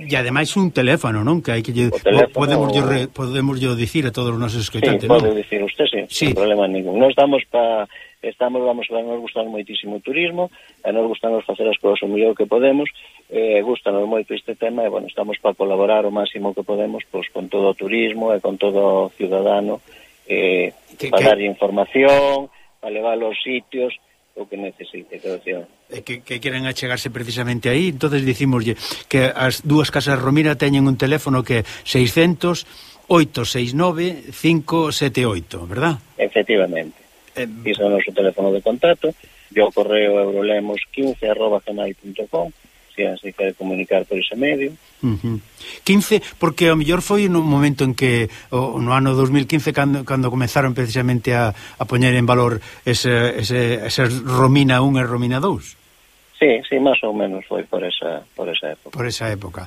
e ademais un teléfono, non? Que hai que lle, teléfono, podemos yo, re, podemos yo dicir a todos os nosos escoitantes, sí, non? Dicir usted, sí, sí. Sin problema ningún. Nos estamos para estamos vamos a nos gustar moitísimo o turismo, e nos gustamos facer as cousas o mellor que podemos, eh, gustanos moito este tema e bueno, estamos para colaborar o máximo que podemos pois, con todo o turismo e con todo o ciudadano eh, que, para que... dar información, para levar os sitios, o que necesite que cidadán. E eh, que, que queren achegarse precisamente aí, entonces dicimoslle que as dúas casas Romira teñen un teléfono que 600 869 578, verdad? Efectivamente. Eh, Iso é o noso teléfono de contacto, yo correo eurolemos15 arroba gmail.com audiencia se quere comunicar por ese medio. Uh -huh. 15, porque ao mellor foi no momento en que o, no ano 2015 cando, cando comenzaron precisamente a, a poñer en valor ese, ese, ese Romina 1 e Romina 2. Sí, sí, máis ou menos foi por esa, por esa época. Por esa época.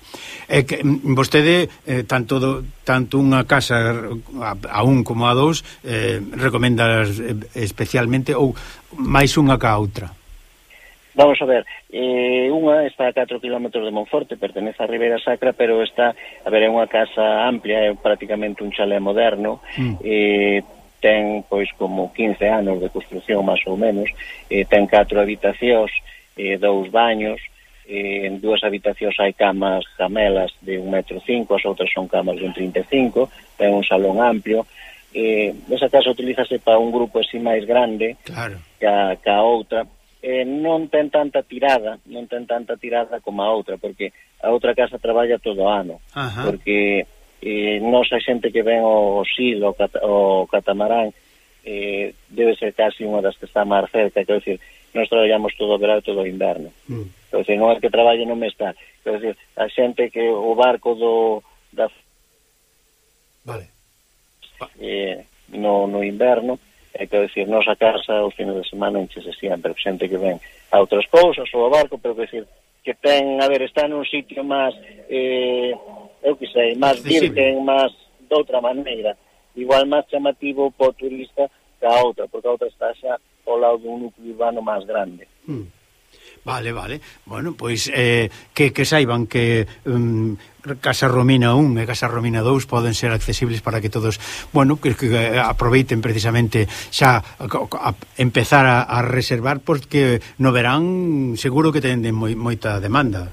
Eh, que, mm, vostede, eh, tanto, do, tanto unha casa a, a un como a dous, eh, recomenda eh, especialmente ou máis unha ca outra? Vamos a ver, eh, unha está a 4 km de Monforte, pertenece a Ribeira Sacra, pero está, a ver, é unha casa amplia, é prácticamente un chalé moderno, mm. eh, ten pois como 15 anos de construción máis ou menos, eh, ten 4 habitacións, eh, dous baños, eh, en dúas habitacións hai camas jamelas de 1,5 cinco, as outras son camas de 1,35 ten un salón amplio, eh, esa casa utilízase para un grupo así máis grande claro. que, a, que a outra, eh, non ten tanta tirada, non ten tanta tirada como a outra, porque a outra casa traballa todo o ano, Ajá. porque eh, nos xa xente que ven o sil, o, cat, o catamarán, eh, debe ser casi unha das que está máis cerca, quero dicir, nos traballamos todo o verano e todo o inverno. Mm. Quero dicir, non é que traballe non me está, quero dicir, a xente que o barco do... Da, vale. Eh, no, no inverno, É que decir, nos a casa o fin de semana enchese sempre, xente que ven a outras cousas ou a barco, pero decir, que ten, a ver, está nun sitio máis, eh, eu que sei, máis virgen, máis doutra maneira, igual máis chamativo para o turista que a outra, porque a outra está xa ao lado dun núcleo urbano máis grande. Mm. Vale, vale. Bueno, pois eh, que, que saiban que um, Casa Romina 1 e Casa Romina 2 poden ser accesibles para que todos, bueno, que, que eh, aproveiten precisamente xa a, a empezar a, a reservar porque no verán seguro que tenden moi, moita demanda.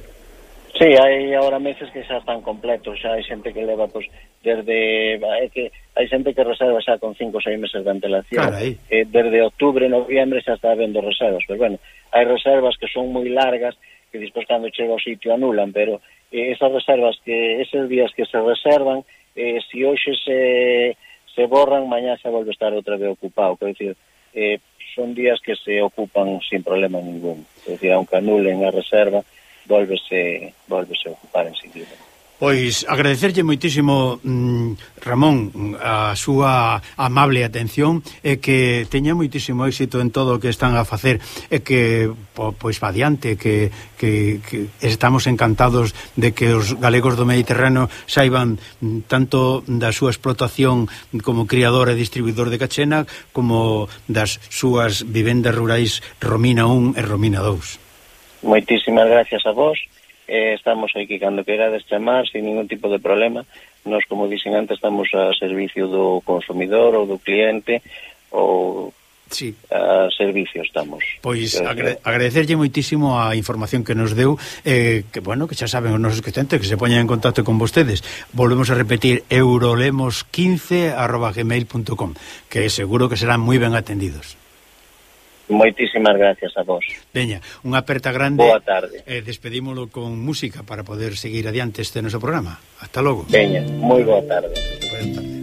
Sí, hai agora meses que xa están completos, xa hai xente que leva pois pues, desde é que hai xente que reserva xa con 5 ou 6 meses de antelación. Eh, desde outubro, noviembre xa está vendo reservas pero bueno, hai reservas que son moi largas que despois cando chega ao sitio anulan pero eh, esas reservas que esos días que se reservan eh, si hoxe se, se borran mañá xa volve estar outra vez ocupado. Quer decir, eh, son días que se ocupan sin problema ningún. Quer dizer, aunque anulen a reserva volvese, volvese ocupar en seguida Pois agradecerlle moitísimo mm, Ramón a súa amable atención e que teña moitísimo éxito en todo o que están a facer e que po, pois va adiante que, que, que estamos encantados de que os galegos do Mediterráneo saiban mm, tanto da súa explotación como criador e distribuidor de cachena como das súas vivendas rurais Romina 1 e Romina 2 Moitísimas gracias a vos eh, estamos aquí cando querades chamar sin ningún tipo de problema nos como dixen antes estamos a servicio do consumidor ou do cliente ou Sí. A servicio estamos. Pois agra agradecerlle moitísimo a información que nos deu eh, que bueno, que xa saben os nosos clientes que se poñan en contacto con vostedes. Volvemos a repetir eurolemos15@gmail.com, que seguro que serán moi ben atendidos. Moitísimas gracias a vos. Veña, unha aperta grande. Boa tarde. Eh, despedímolo con música para poder seguir adiante este noso programa. Hasta logo. Veña, moi boa tarde. Boa tarde.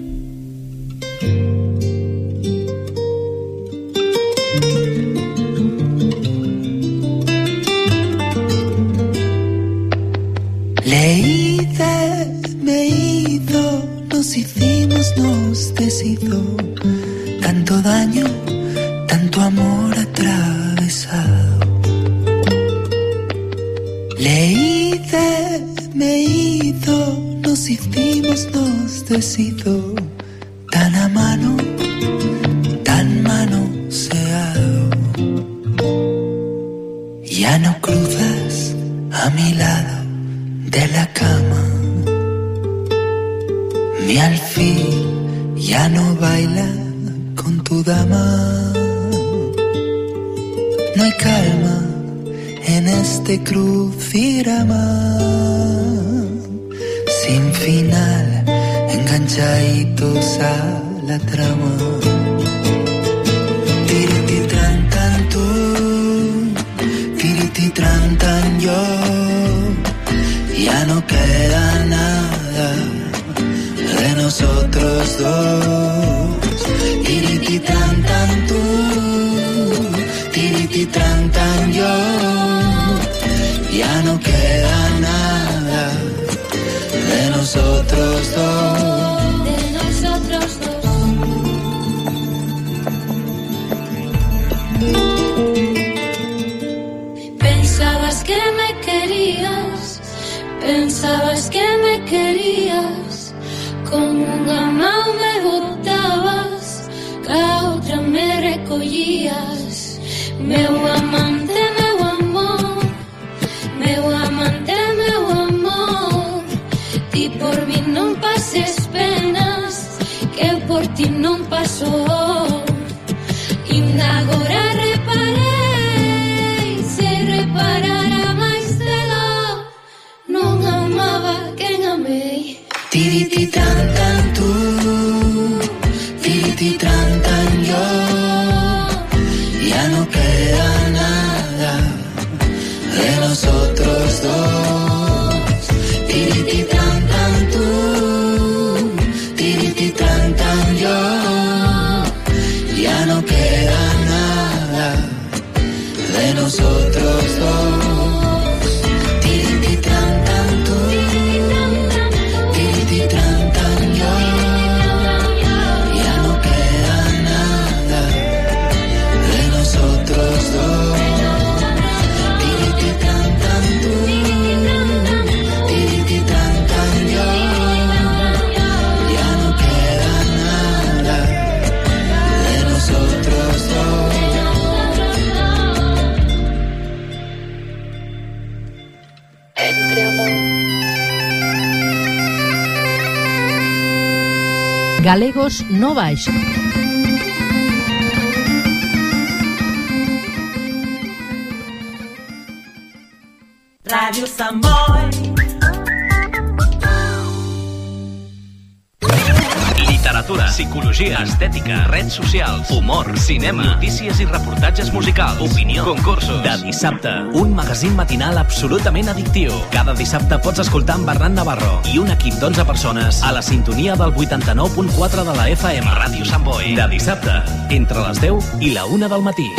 Leída me hizo, nos hicimos, nos deshizo tanto daño tanto amor nos deshizo, tan a mano, tan manoseado. Ya no cruzas a mi lado de la cama, mi alfil ya no baila con tu dama. No hay calma en este crucirama a la trama. Reich. Literatura, psicologia, estètica, redes socials, humor, cinema, notícies i reportatges musicals, opinió, concursos. De dissabte, un magazín matinal absolutament addictiu. Cada dissabte pots escoltar amb Bernat Navarro i un equip d'11 persones a la sintonia del 89.4 de la FM. Ràdio Sant Boi. De dissabte, entre les 10 i la 1 del matí.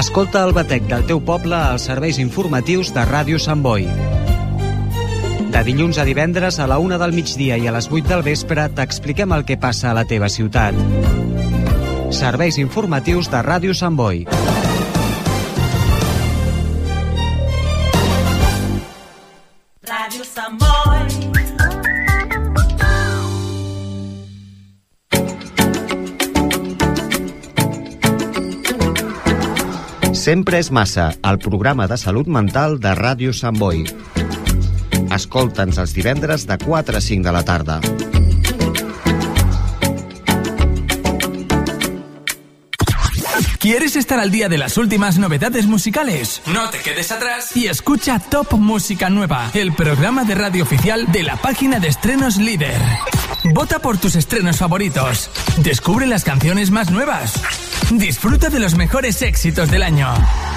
Escolta el batec del teu poble als serveis informatius de Ràdio Sant Boi. De dilluns a divendres a la una del migdia i a les 8 del vespre t'expliquem el que passa a la teva ciutat. Serveis informatius de Ràdio Sant Boi. Radio Samboy. Sempre és massa, el programa de salut mental de Ràdio Sant Boi. Escolta'ns els divendres de 4 a 5 de la tarda. ¿Quieres estar al día de las últimas novedades musicales? No te quedes atrás y escucha Top Música Nueva, el programa de radio oficial de la página de estrenos líder. Vota por tus estrenos favoritos. Descubre las canciones más nuevas. Disfruta de los mejores éxitos del año.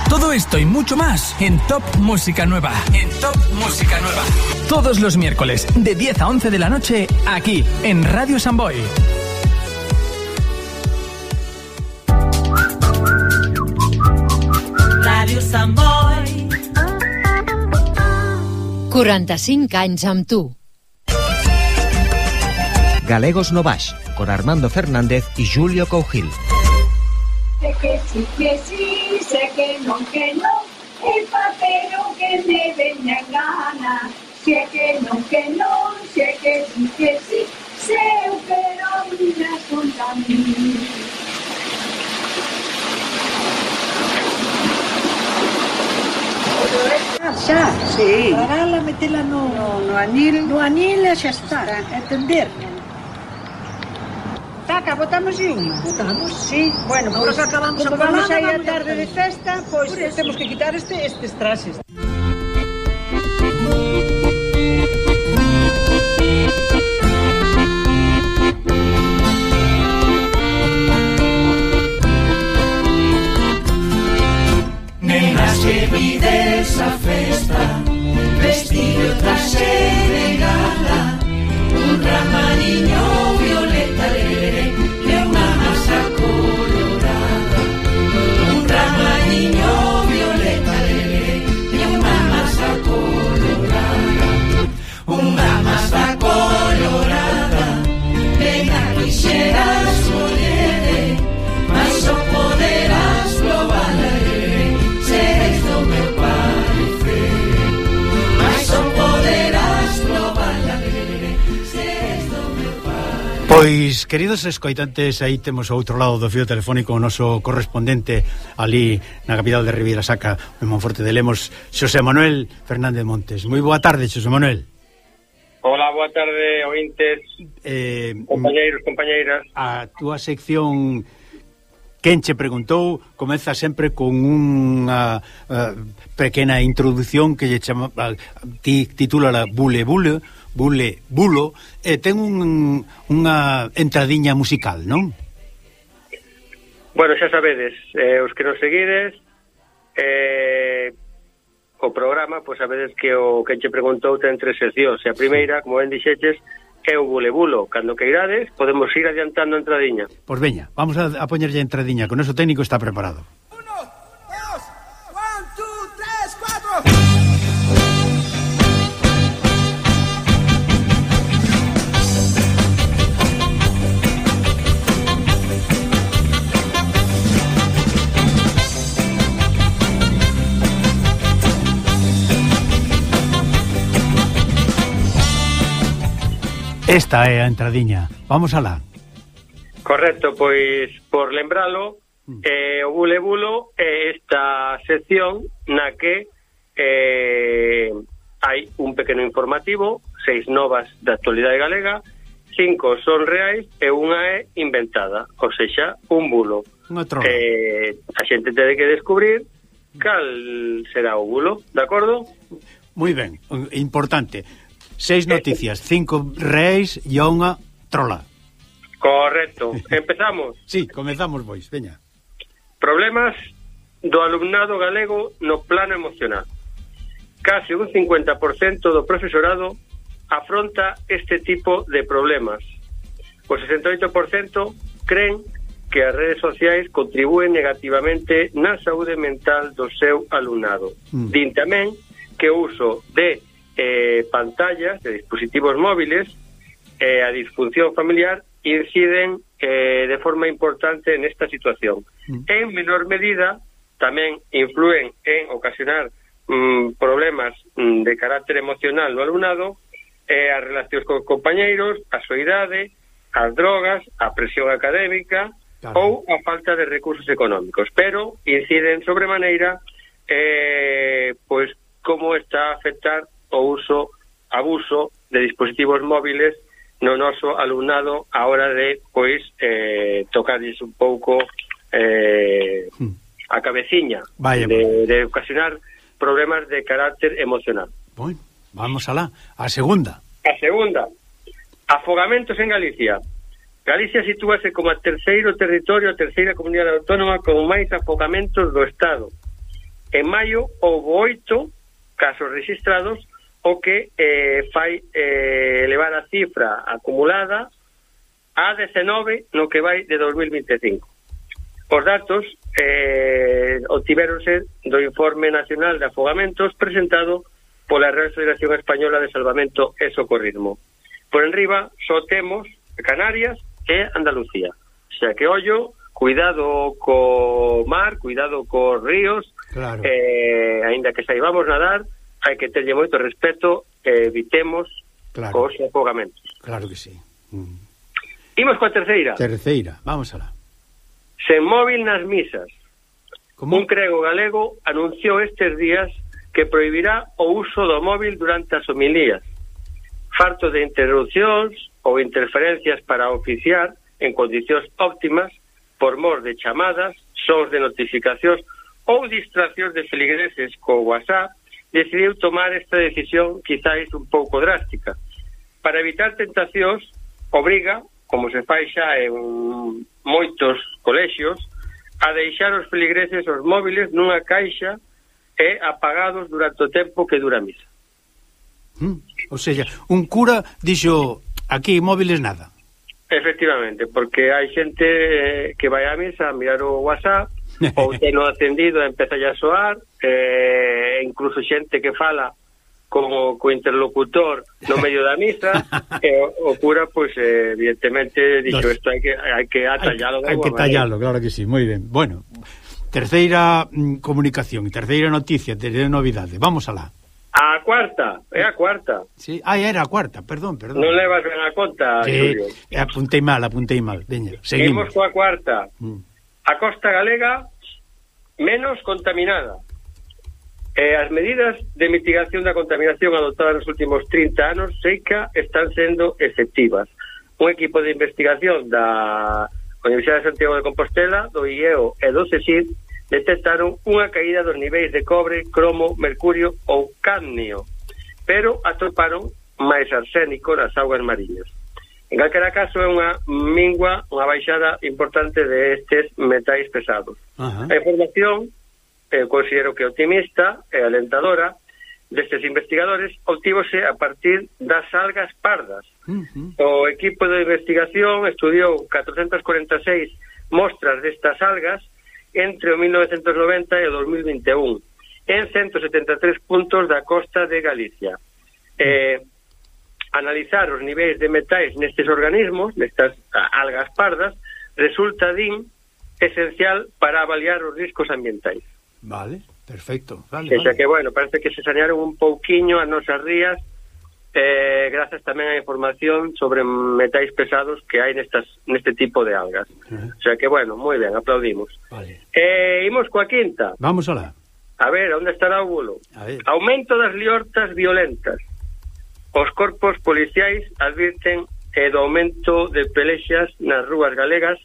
Todo esto y mucho más en Top Música Nueva. En Top Música Nueva. Todos los miércoles de 10 a 11 de la noche aquí en Radio Samboy. Samboy. 45 anys amb tu. Galegos no baix, con Armando Fernández y Julio Cougil. Sé que sí, que sí, sé que no, que no, el papero que me venga en gana. Sé que no, que no, sé que sí, que sí, sé pero mira contra Ah, xa. Sí. Parala, metela no, no, no anil. No anil e xa está. está. Entender. Taca, botamos unha. Botamos, sí. Bueno, pois, pues, acabamos, como vamos aí a tarde de festa, pois pues, temos que quitar este, estes traxes. vides a festa Vestido, traxe de gala Un ramariñón Pois, queridos escoitantes, aí temos ao outro lado do fio telefónico o noso correspondente ali na capital de Riviera Saca, en Monforte de Lemos, Xosé Manuel Fernández Montes. Moi boa tarde, Xosé Manuel. Hola, boa tarde, ointes, eh, compañeiros, compañeiras. A túa sección Quen che preguntou comeza sempre con unha uh, pequena introdución que lle chama uh, ti, titula Bule Bule, Bule Bulo, e ten un, unha entradiña musical, non? Bueno, xa sabedes, eh, os que nos seguides, eh, o programa, pois sabedes que o que che preguntou ten tres seccións. E a primeira, como ben dixeches, que é o bulebulo. Cando que irades, podemos ir adiantando a entradiña. Pois veña, vamos a, a poñerlle a entradiña, con eso técnico está preparado. Esta é a entradiña. Vamos alá. Correcto, pois por lembralo, mm. eh, o bulebulo é esta sección na que eh, hai un pequeno informativo, seis novas da actualidade galega, cinco son reais e unha é inventada, ou seja, un bulo. Eh, a xente tede que descubrir cal será o bulo, de acordo? Moi ben, importante. Seis noticias, cinco reis e unha trola. Correcto. Empezamos. Sí, comezamos, pois, veña. Problemas do alumnado galego no plano emocional. Case un 50% do profesorado afronta este tipo de problemas. O 68% creen que as redes sociais contribúen negativamente na saúde mental do seu alumnado. Mm. Din tamén que o uso de eh, pantallas de dispositivos móviles, eh, a disfunción familiar, inciden eh, de forma importante en esta situación. Mm. En menor medida, tamén influen en ocasionar mm, problemas mm, de carácter emocional no alumnado, eh, as relacións con compañeiros, a soidade, as drogas, a presión académica claro. ou a falta de recursos económicos, pero inciden sobremaneira eh, pois como está a afectar o uso abuso de dispositivos móviles no noso alumnado a hora de, pois, eh, tocarles un pouco eh, hmm. a cabeciña Vaya, de, de ocasionar problemas de carácter emocional. Bueno, vamos alá. A segunda. A segunda. Afogamentos en Galicia. Galicia sitúase como a terceiro territorio, a terceira comunidade autónoma con máis afogamentos do Estado. En maio houve oito casos registrados o que eh, fai eh, elevar a cifra acumulada a 19 no que vai de 2025. Os datos eh, obtiveronse do Informe Nacional de Afogamentos presentado pola Real Federación Española de Salvamento e Socorrismo. Por enriba, só temos Canarias e Andalucía. O sea que ollo, cuidado co mar, cuidado cos ríos, claro. eh, ainda que saibamos nadar, hai que terlle moito respeto e evitemos claro. os afogamentos. Claro que sí. Mm. Imos coa terceira. Terceira, vamos alá. Sen móvil nas misas. Como? Un crego galego anunciou estes días que prohibirá o uso do móvil durante as homilías. Farto de interrupcións ou interferencias para oficiar en condicións óptimas por mor de chamadas, sons de notificacións ou distraccións de feligreses co WhatsApp decidiu tomar esta decisión quizáis un pouco drástica. Para evitar tentacións, obriga, como se fai xa en moitos colexios, a deixar os feligreses os móviles nunha caixa e apagados durante o tempo que dura a misa. Mm, ou seja, un cura dixo aquí móviles nada. Efectivamente, porque hai xente eh, que vai á misa a mirar o WhatsApp ou teno atendido e empeza a soar, eh, incluso xente que fala como co interlocutor no medio da misa e o, o cura pois pues, eh, evidentemente dixo Dos. isto hai que hai que atallalo hai, hai que atallalo, claro que sí, moi ben. Bueno, terceira mm, comunicación, terceira noticia, terceira novidade. Vamos alá. A cuarta, é a cuarta. Sí, ah, era a cuarta, perdón, perdón. Non levas ben a conta, sí, Julio. apuntei mal, apuntei mal. Veña, seguimos. Seguimos coa cuarta. Mm a costa galega menos contaminada. Eh, as medidas de mitigación da contaminación adoptadas nos últimos 30 anos seica están sendo efectivas. Un equipo de investigación da Universidade de Santiago de Compostela, do IEO e do CECID detectaron unha caída dos niveis de cobre, cromo, mercurio ou cadmio, pero atoparon máis arsénico nas augas mariñas. En calquera caso é unha mingua, unha baixada importante de estes metais pesados. Ajá. A información, eh, considero que optimista e alentadora, destes investigadores obtívose a partir das algas pardas. Uh -huh. O equipo de investigación estudiou 446 mostras destas algas entre o 1990 e o 2021 en 173 puntos da costa de Galicia. Eh, uh -huh analizar os niveis de metais nestes organismos, nestas algas pardas, resulta, din, esencial para avaliar os riscos ambientais. Vale, perfecto. Vale, O sea vale. que, bueno, parece que se sanearon un pouquiño as nosas rías eh, grazas tamén á información sobre metais pesados que hai nestas, neste tipo de algas. Uh -huh. O sea que, bueno, moi ben, aplaudimos. Vale. Eh, imos coa quinta. Vamos alá. A ver, onde estará o bolo? Aumento das liortas violentas. Os corpos policiais advirten eh, do aumento de pelexas nas rúas galegas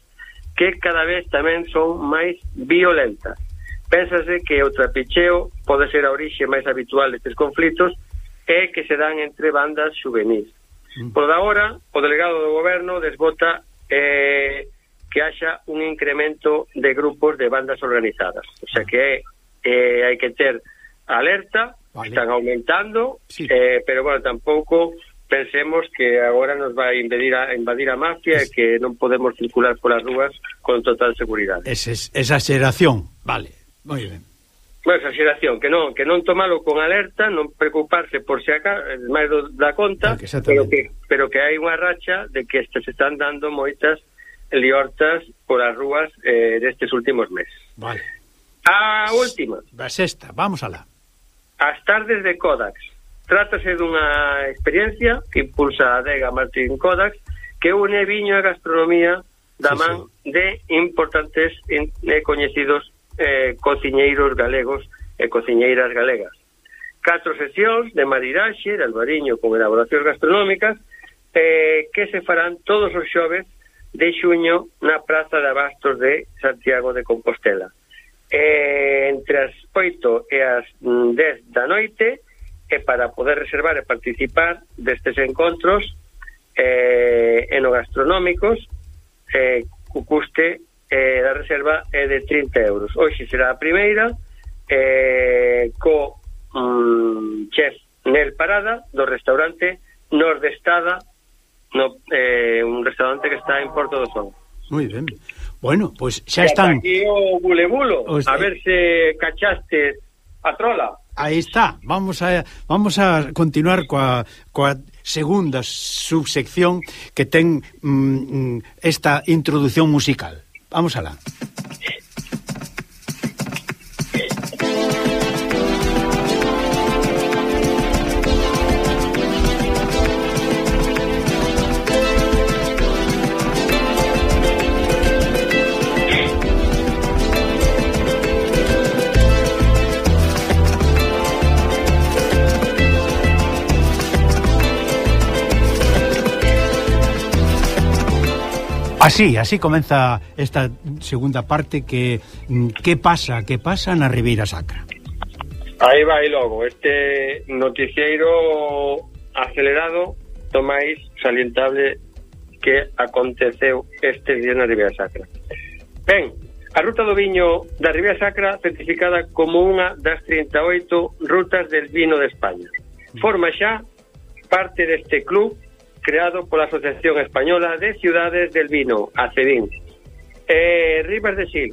que cada vez tamén son máis violentas. Pénsase que o trapicheo pode ser a orixe máis habitual destes conflitos e que se dan entre bandas juvenis. Mm. Por de agora, o delegado do goberno desbota eh, que haxa un incremento de grupos de bandas organizadas. O sea que eh, hai que ter alerta Vale. Están aumentando, sí. eh, pero bueno, tampouco pensemos que agora nos vai invadir a, invadir a mafia es... e que non podemos circular polas rúas con total seguridade. Es, es, esa xeración, vale, moi ben. Bueno, esa xeración, que non, que non tomalo con alerta, non preocuparse por se si acá, máis do, da conta, ah, pero que, pero que hai unha racha de que se están dando moitas liortas polas rúas eh, destes últimos meses. Vale. A última. A sexta, vamos alá. As tardes de Kodax. Trátase dunha experiencia que impulsa a Dega Martín Kodax que une viño e gastronomía da man sí, de importantes e coñecidos eh, cociñeiros galegos e cociñeiras galegas. Catro sesións de mariraxe, de albariño con elaboracións gastronómicas eh, que se farán todos os xoves de xuño na Praza de Abastos de Santiago de Compostela eh, entre as 8 e as mm, 10 da noite e para poder reservar e participar destes encontros eh, enogastronómicos eh, o custe eh, da reserva é de 30 euros. Hoxe será a primeira eh, co mm, chef Nel Parada do restaurante Nordestada no, eh, un restaurante que está en Porto do Sol. Moi ben. Bueno, pois pues xa están... Aquí o bulebulo, os... a ver se cachaste a trola. Aí está, vamos a vamos a continuar coa, coa segunda subsección que ten mm, mm esta introdución musical. Vamos alá. Así, así comeza esta segunda parte que mm, que pasa, que pasa na Ribeira Sacra. Aí vai logo este noticieiro acelerado tomáis salientable que aconteceu este día na Ribeira Sacra. Ben, a Ruta do Viño da Ribeira Sacra certificada como unha das 38 rutas del vino de España. Forma xa parte deste club creado pola Asociación Española de Ciudades del Vino, ACEDIN. Eh, Rivas de Sil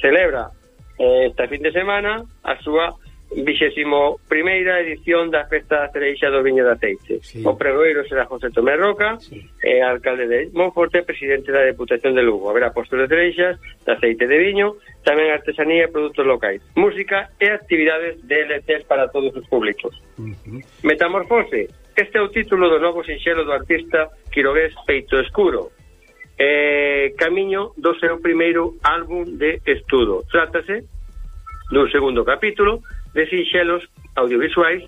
celebra eh, este fin de semana a súa vixésimo primeira edición da Festa da Cereixa do Viño de Aceite. Sí. O pregoeiro será José Tomé Roca, sí. eh, alcalde de Monforte, presidente da Deputación de Lugo. Haberá postos de cereixas, de aceite de viño, tamén artesanía e produtos locais, música e actividades de LCs para todos os públicos. Uh -huh. Metamorfose, Este é o título do novo sinxelo do artista quirogués Peito Escuro, eh, camiño do seu primeiro álbum de estudo. Trátase dun segundo capítulo de sinxelos audiovisuais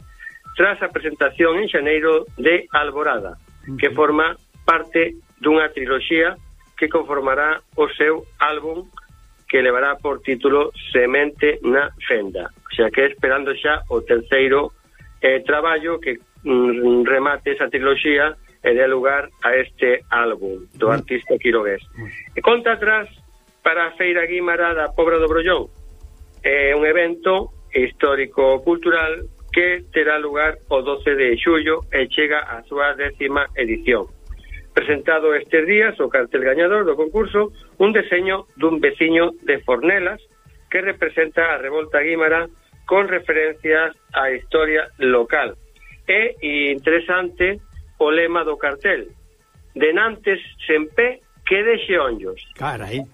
tras a presentación en xaneiro de Alborada, que forma parte dunha triloxía que conformará o seu álbum que levará por título Semente na Fenda. O sea que esperando xa o terceiro eh, traballo que remate esa triloxía e dé lugar a este álbum do mm. artista quirogués. E conta atrás para a Feira Guimara da Pobra do Brollón. É un evento histórico-cultural que terá lugar o 12 de xullo e chega a súa décima edición. Presentado estes días o cartel gañador do concurso un deseño dun veciño de Fornelas que representa a Revolta Guímara con referencias á historia local é interesante o lema do cartel. De Nantes que quede xeonllos. Carai.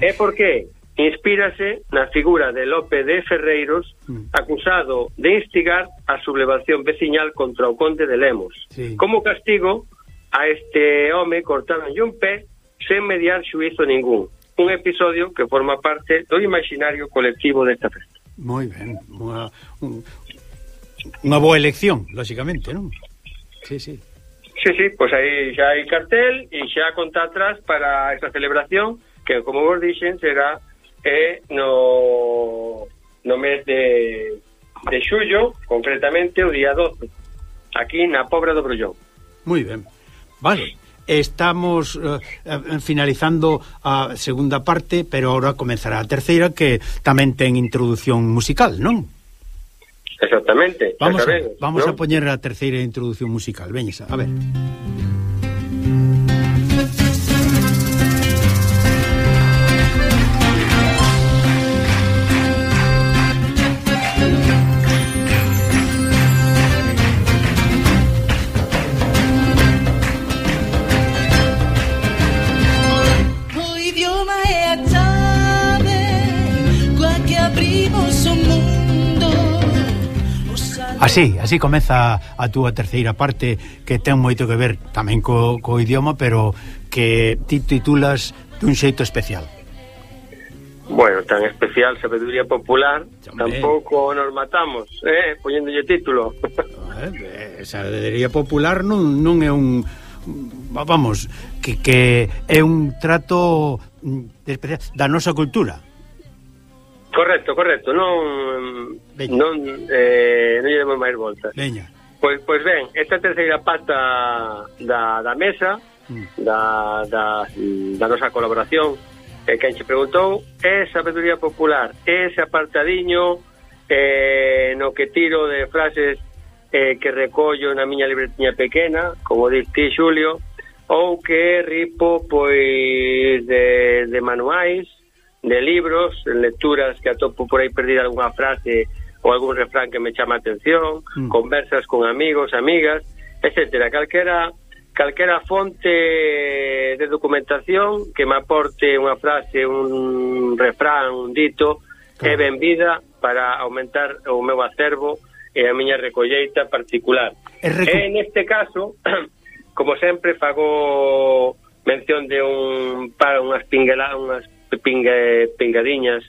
É porque inspírase na figura de Lope de Ferreiros, mm. acusado de instigar a sublevación veciñal contra o conde de Lemos. Sí. Como castigo, a este home cortaron un pé sen mediar xuizo ningún. Un episodio que forma parte do imaginario colectivo desta festa. Moi ben, unha, un, Unha boa elección, lóxicamente, non? Sí, sí. Sí, sí, pois pues aí xa hai cartel e xa conta atrás para esta celebración que, como vos dixen, será eh, no, no mes de, de xullo, concretamente o día 12, aquí na Pobra do Brollón. Moi ben. Vale. Estamos uh, finalizando a segunda parte, pero agora comenzará a terceira que tamén ten introducción musical, non? Exactamente. Vamos, a, vamos a poñer a terceira introdución musical. Veñes, a ver. Así, así comeza a túa terceira parte que ten moito que ver tamén co, co idioma, pero que ti titulas dun xeito especial. Bueno, tan especial sabeduría popular tampouco nos matamos, eh, poñéndolle título. Eh, sabeduría popular non, non é un vamos, que, que é un trato mm, de especial, da nosa cultura. Correcto, correcto, non Veña. non eh, non lle demos máis voltas. Veña. Pois pois ben, esta terceira pata da, da mesa mm. da, da, da nosa colaboración eh, que enche preguntou é sabeduría popular, ese apartadiño eh, no que tiro de frases eh, que recollo na miña libretiña pequena, como dís ti, Xulio, ou que ripo pois de, de manuais de libros, lecturas que atopo por aí perdida algunha frase ou algún refrán que me chama a atención, mm. conversas con amigos, amigas, etcétera, calquera calquera fonte de documentación que me aporte unha frase, un refrán, un dito, claro. é benvida para aumentar o meu acervo e a miña recolleita particular. Recu... E neste caso, como sempre, fago mención de un par, unhas, pinguela, unhas pingue, pingadiñas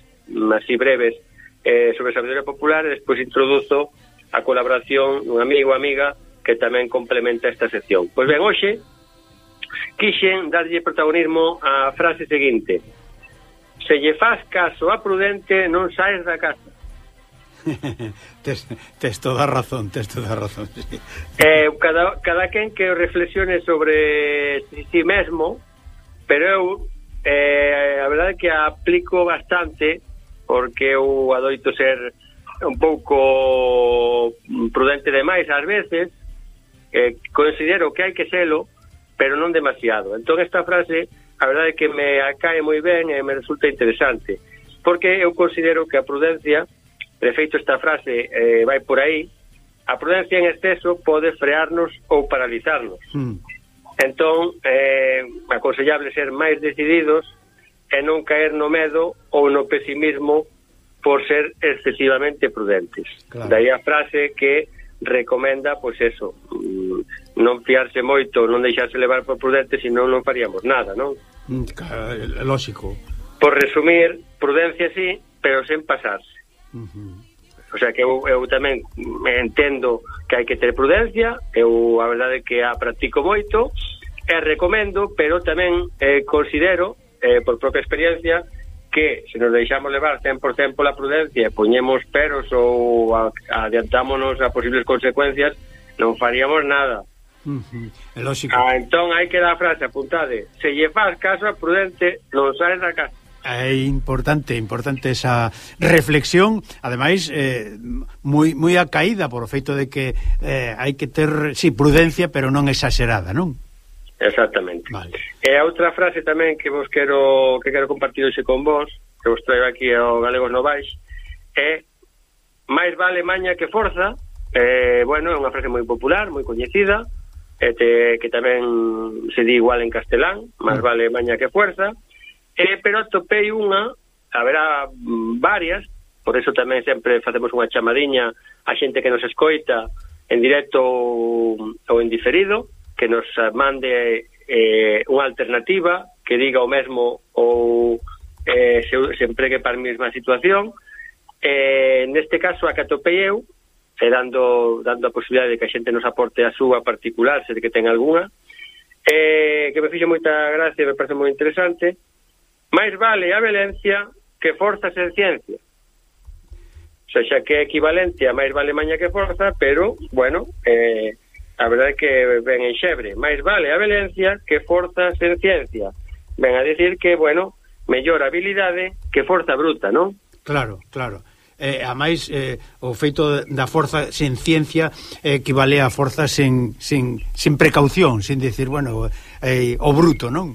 así breves eh, sobre sabiduría popular e despois introduzo a colaboración dun amigo ou amiga que tamén complementa esta sección. Pois ben, hoxe quixen darlle protagonismo á frase seguinte Se lle faz caso a prudente non saes da casa. tes, tes toda razón, tes toda razón. Sí. Eh, cada, cada quen que reflexione sobre si, si mesmo, pero eu eh, a verdade é que aplico bastante porque eu adoito ser un pouco prudente demais ás veces eh, considero que hai que selo pero non demasiado. Entón esta frase a verdade é que me acae moi ben e me resulta interesante porque eu considero que a prudencia de feito esta frase eh, vai por aí a prudencia en exceso pode frearnos ou paralizarnos. Mm Entón, eh, aconsellable ser máis decididos e non caer no medo ou no pesimismo por ser excesivamente prudentes. Claro. Daí a frase que recomenda, pois eso, mm, non fiarse moito, non deixarse levar por prudentes, senón non faríamos nada, non? Mm, claro, lógico. Por resumir, prudencia sí, pero sen pasarse. Uh -huh. O sea que eu, eu tamén entendo que hai que ter prudencia, eu a verdade que a practico moito, e recomendo, pero tamén eh, considero, eh, por propia experiencia, que se nos deixamos levar 100% pola prudencia e poñemos peros ou adiantámonos a posibles consecuencias, non faríamos nada. Uh -huh. É lógico. Ah, entón hai que dar a frase, apuntade, se lle faz caso a prudente, non sales da casa. É importante, importante esa reflexión, ademais eh, moi moi a caída por o feito de que eh, hai que ter, si, sí, prudencia, pero non exagerada, non? Exactamente. Vale. E a outra frase tamén que vos quero que quero compartir hoxe con vos, que vos traigo aquí ao Galegos Novais, é máis vale maña que forza, eh, bueno, é unha frase moi popular, moi coñecida, este, que tamén se di igual en castelán, máis ah. vale maña que fuerza, Eh, pero atopei unha, haberá mm, varias, por eso tamén sempre facemos unha chamadiña a xente que nos escoita en directo ou en diferido, que nos mande eh, unha alternativa que diga o mesmo ou eh, se, se empregue para a mesma situación. Eh, neste caso, a que atopei eu, e dando, dando a posibilidad de que a xente nos aporte a súa particular, se de que ten alguna, eh, que me fixo moita gracia, me parece moi interesante, máis vale a velencia que forza sen ciencia. O sea, xa que é equivalencia, máis vale maña que forza, pero, bueno, eh, a verdade é que ben en xebre. Máis vale a velencia que forza sen ciencia. Ven a decir que, bueno, mellor habilidade que forza bruta, non? Claro, claro. Eh, a máis, eh, o feito da forza sen ciencia eh, equivale a forza sen, sen, sen precaución, sen decir, bueno, eh, o bruto, non?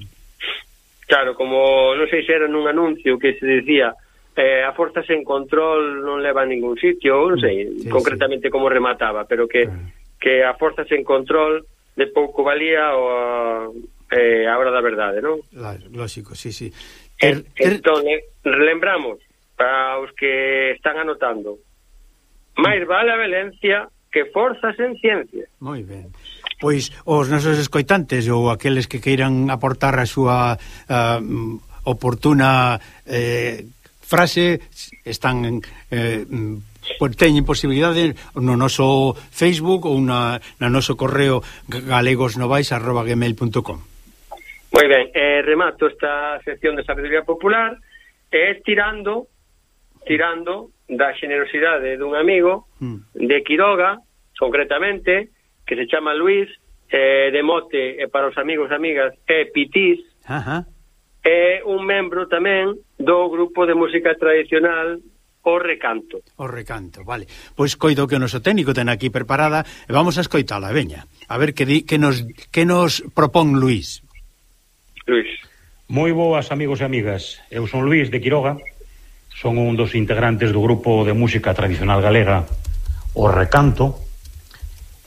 Claro, como non sei se era nun anuncio que se decía eh, a forza sen control non leva a ningún sitio, non sei mm, sí, concretamente sí. como remataba, pero que claro. que a forza sen control de pouco valía o a, eh, a hora da verdade, non? Claro, lógico, sí, sí. Er, ter... Entón, eh, relembramos para os que están anotando. Máis vale a violencia que forza sen ciencia. Moi ben pois os nosos escoitantes ou aqueles que queiran aportar a súa uh, oportuna eh, frase están eh, pois teñen posibilidades no noso Facebook ou na, na noso correo galegosnovais@gmail.com. Moi ben, eh, remato esta sección de sabiduría popular e eh, tirando tirando da xenerosidade dun amigo mm. de Quiroga, concretamente, que se chama Luis, eh, de mote eh, para os amigos e amigas é Pitís, Ajá. é un membro tamén do grupo de música tradicional O Recanto. O Recanto, vale. Pois coido que o noso técnico ten aquí preparada e vamos a escoitala, veña. A ver que, di, que, nos, que nos propón Luis. Luis. Moi boas amigos e amigas. Eu son Luis de Quiroga. Son un dos integrantes do grupo de música tradicional galega O Recanto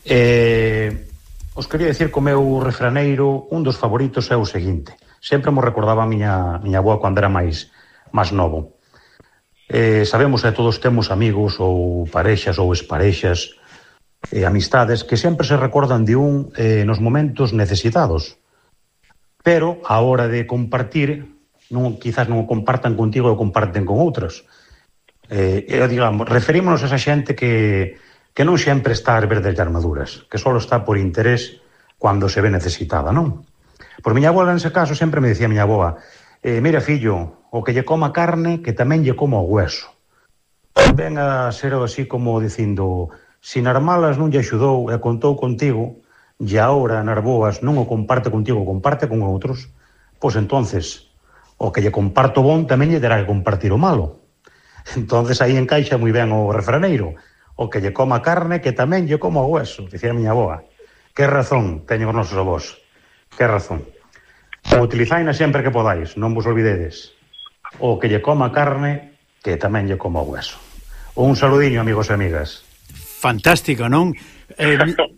Eh, os quería dicir co meu refraneiro un dos favoritos é o seguinte. Sempre mo recordaba a miña, miña boa cando era máis, máis novo. Eh, sabemos que todos temos amigos ou parexas ou esparexas e eh, amistades que sempre se recordan de un eh, nos momentos necesitados. Pero a hora de compartir, non quizás non o compartan contigo ou comparten con outros Eh, digamos, referímonos a esa xente que que non sempre está a verdes de armaduras, que só está por interés cando se ve necesitada, non? Por miña abuela, nese caso, sempre me dicía miña aboa eh, mira, fillo, o que lle coma carne, que tamén lle coma o hueso. Ven a ser así como dicindo, se si Narmalas non lle axudou e contou contigo, e agora Narboas non o comparte contigo, o comparte con outros, pois entonces o que lle comparto bon tamén lle terá que compartir o malo. Entonces aí encaixa moi ben o refraneiro o que lle coma carne que tamén lle coma o hueso, dicía a miña boa. Que razón teñen os nosos avós. Que razón. Utilizaina sempre que podáis, non vos olvidedes. O que lle coma carne que tamén lle coma o hueso. Un saludiño, amigos e amigas. Fantástico, non? Eh,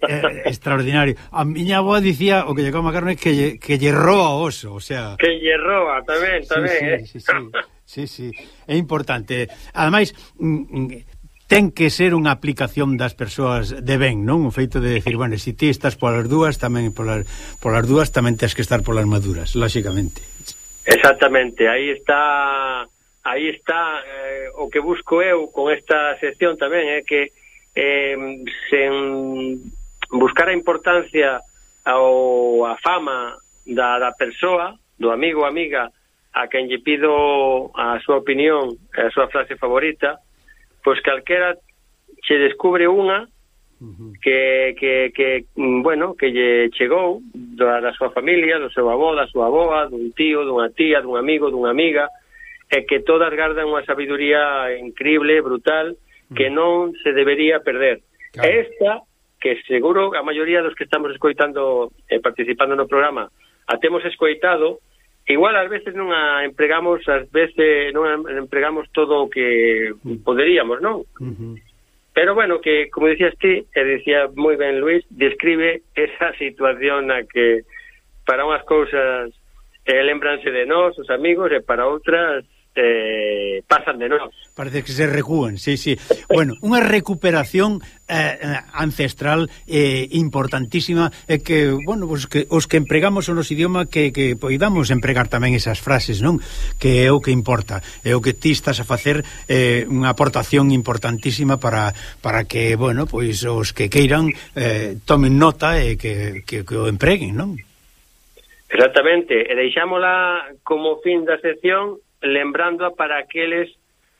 eh, extraordinario. A miña avoa dicía o que lle coma carne que lle, que lle roa o oso, o sea... Que lle roa, tamén, tamén, sí, sí, eh? Sí, sí, sí, sí, é importante. Ademais, mm, mm, ten que ser unha aplicación das persoas de ben, non? O feito de decir, bueno, se si ti estás polas dúas, tamén polas, polas dúas tamén tens que estar polas maduras, lóxicamente. Exactamente, aí está aí está eh, o que busco eu con esta sección tamén é eh, que eh, sen buscar a importancia ou a fama da, da persoa, do amigo ou amiga a quen lle pido a súa opinión, a súa frase favorita, pois calquera se descubre unha que, que, que mm, bueno, que lle chegou da, da súa familia, do seu avó, da súa avoa, dun tío, dunha tía, dun amigo, dunha amiga, e que todas gardan unha sabiduría increíble, brutal, que non se debería perder. Claro. Esta, que seguro a maioría dos que estamos escoitando e eh, participando no programa, a temos escoitado, igual ás veces non a empregamos ás veces non a empregamos todo o que poderíamos, non? Uh -huh. Pero bueno, que como decías ti, e decía moi ben Luis, describe esa situación na que para unhas cousas eh, lembranse de nós, os amigos, e para outras eh, pasan de nós. Parece que se recúen, sí, sí. Bueno, unha recuperación eh, eh ancestral eh, importantísima eh, que, bueno, pues que os que empregamos o nos idioma que, que poidamos empregar tamén esas frases, non? Que é o que importa, é o que ti estás a facer eh, unha aportación importantísima para, para que, bueno, pois os que queiran eh, tomen nota e que, que, que o empreguen, non? Exactamente, e deixámola como fin da sección lembrándoa para aqueles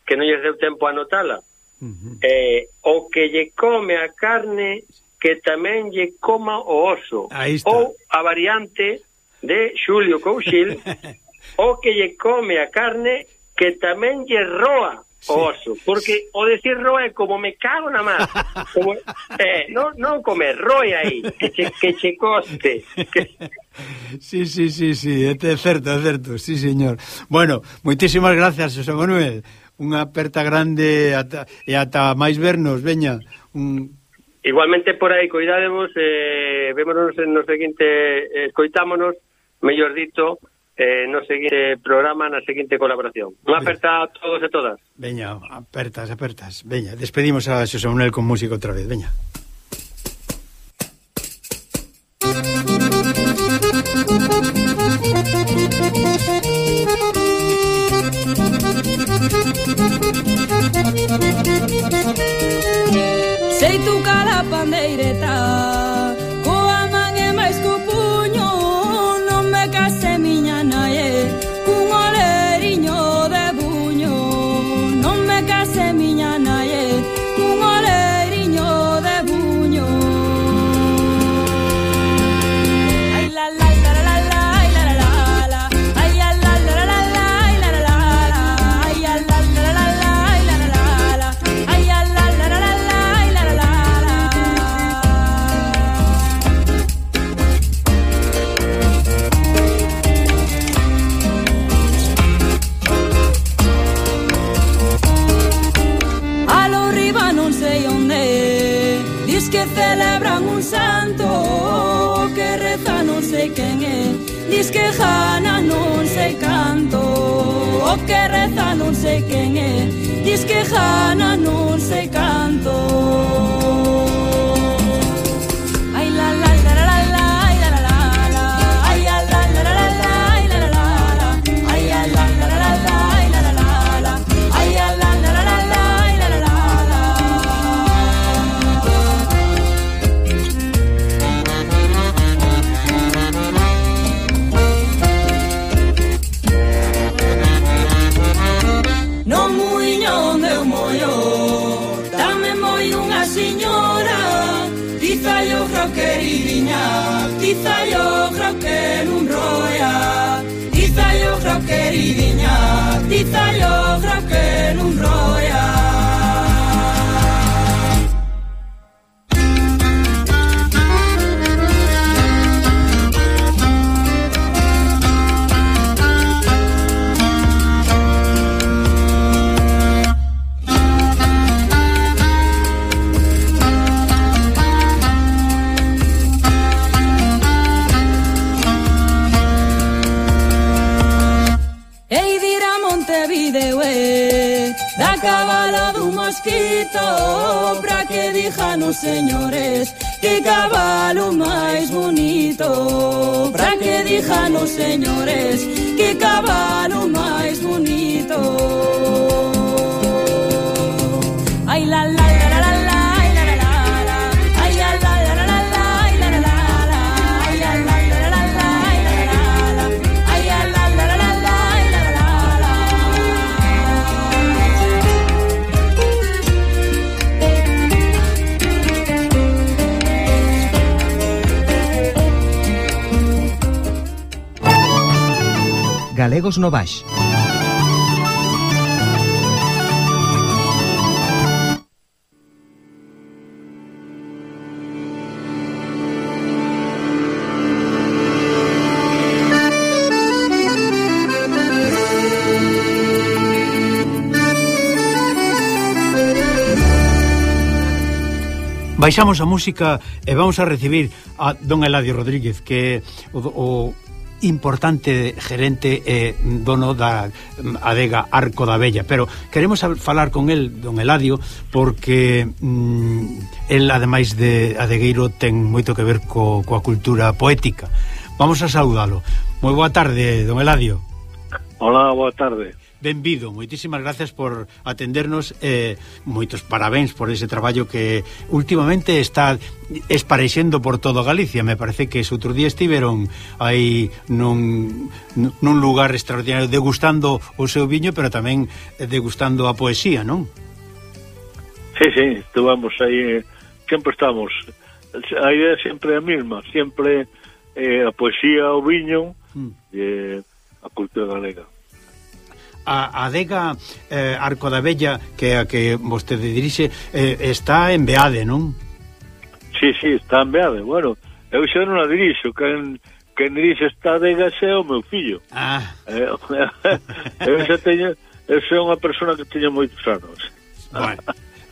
que non lles deu tempo a notala. Uh -huh. eh, o que lle come a carne que tamén lle coma o oso. Ou a variante de Xulio Couchil, o que lle come a carne que tamén lle roa o oso, porque o decir roe como me cago na má Como, eh, non, non comer, roe aí, que che, que che coste. Que... Sí, sí, sí, sí, é certo, é certo, sí, señor. Bueno, moitísimas gracias, José Manuel. Unha aperta grande ata, e ata máis vernos, veña. Un... Igualmente por aí, coidadevos, eh, vémonos no seguinte, escoitámonos, mellor dito, eh, no seguinte programa, na seguinte colaboración. Unha aperta a todos e todas. Veña, apertas, apertas. Veña, despedimos a Xosé Manuel con música outra vez. Veña. Sei tu cala pandeireta un santo que reza non sei quen é Diz que jana non sei canto O que reza non sei quen é Diz que jana non sei canto. Bizallo, que non roi bonito Pra que dixan os señores Que cabalo máis bonito. Pra que dixan os señores Que cabalo máis bonito. galegos no Baix. Baixamos a música e vamos a recibir a don Eladio Rodríguez, que é o, o importante gerente e eh, dono da adega Arco da Bella, pero queremos falar con el, don Eladio, porque mm, el, ademais de adegueiro, ten moito que ver co, coa cultura poética. Vamos a saudalo. Moi boa tarde, don Eladio. Hola, boa tarde. Benvido, moitísimas gracias por atendernos eh, moitos parabéns por ese traballo que últimamente está esparexendo por todo Galicia me parece que ese outro día estiveron aí nun, nun lugar extraordinario degustando o seu viño pero tamén degustando a poesía, non? Sí, sí, estuvamos aí sempre estamos a idea sempre a mesma sempre eh, a poesía, o viño mm. eh, a cultura galega a adega eh, Arco da Bella que a que vostede dirixe eh, está en Beade, non? Sí, sí, está en Beade. Bueno, eu xa non a dirixo, que en quen dirixe esta adega é o meu fillo. Ah. Eh, eu xa teño, eu xa unha persona que teño moitos anos. Bueno,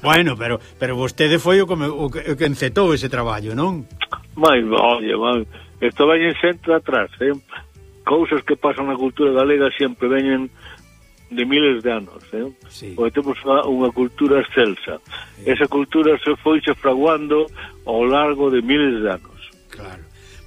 bueno pero pero vostede foi o que, me, o que, o que encetou ese traballo, non? Mai, oye, mais, isto veñen sempre atrás, eh? Cousas que pasan na cultura galega sempre veñen de miles de anos, eh? Sí. Porque temos unha, unha cultura excelsa. Sí. Esa cultura se foi se fraguando ao largo de miles de anos. Claro.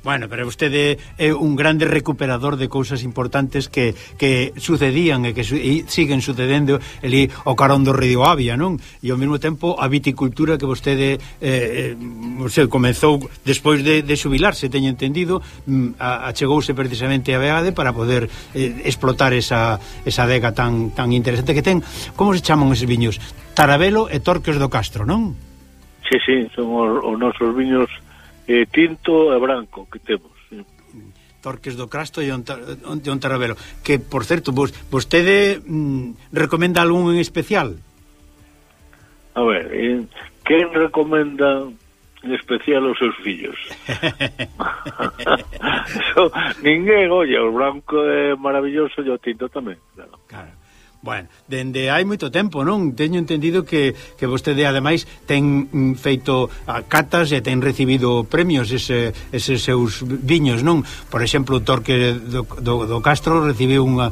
Bueno, pero vostede é un grande recuperador de cousas importantes que, que sucedían e que su, e siguen sucedendo ali o carón do río Avia, non? E ao mesmo tempo a viticultura que vostede eh, eh, se comezou despois de, de subilarse, teño entendido, mm, a, achegouse precisamente a Beade para poder eh, explotar esa, esa adega tan, tan interesante que ten. Como se chaman esos viños? Tarabelo e Torques do Castro, non? Sí, sí, son os, os nosos viños eh, tinto e branco que temos. Sí. Torques do Crasto e de Ontarabelo. Que, por certo, vos, vostede mm, recomenda algún en especial? A ver, eh, quen recomenda en especial os seus fillos? so, ninguén, oye, o branco é maravilloso e o tinto tamén. Claro. claro. Bueno, dende hai moito tempo, non? Teño entendido que, que vostede, ademais, ten mm, feito a catas e ten recibido premios ese, eses seus viños, non? Por exemplo, o Torque do, do, do Castro recibiu unha,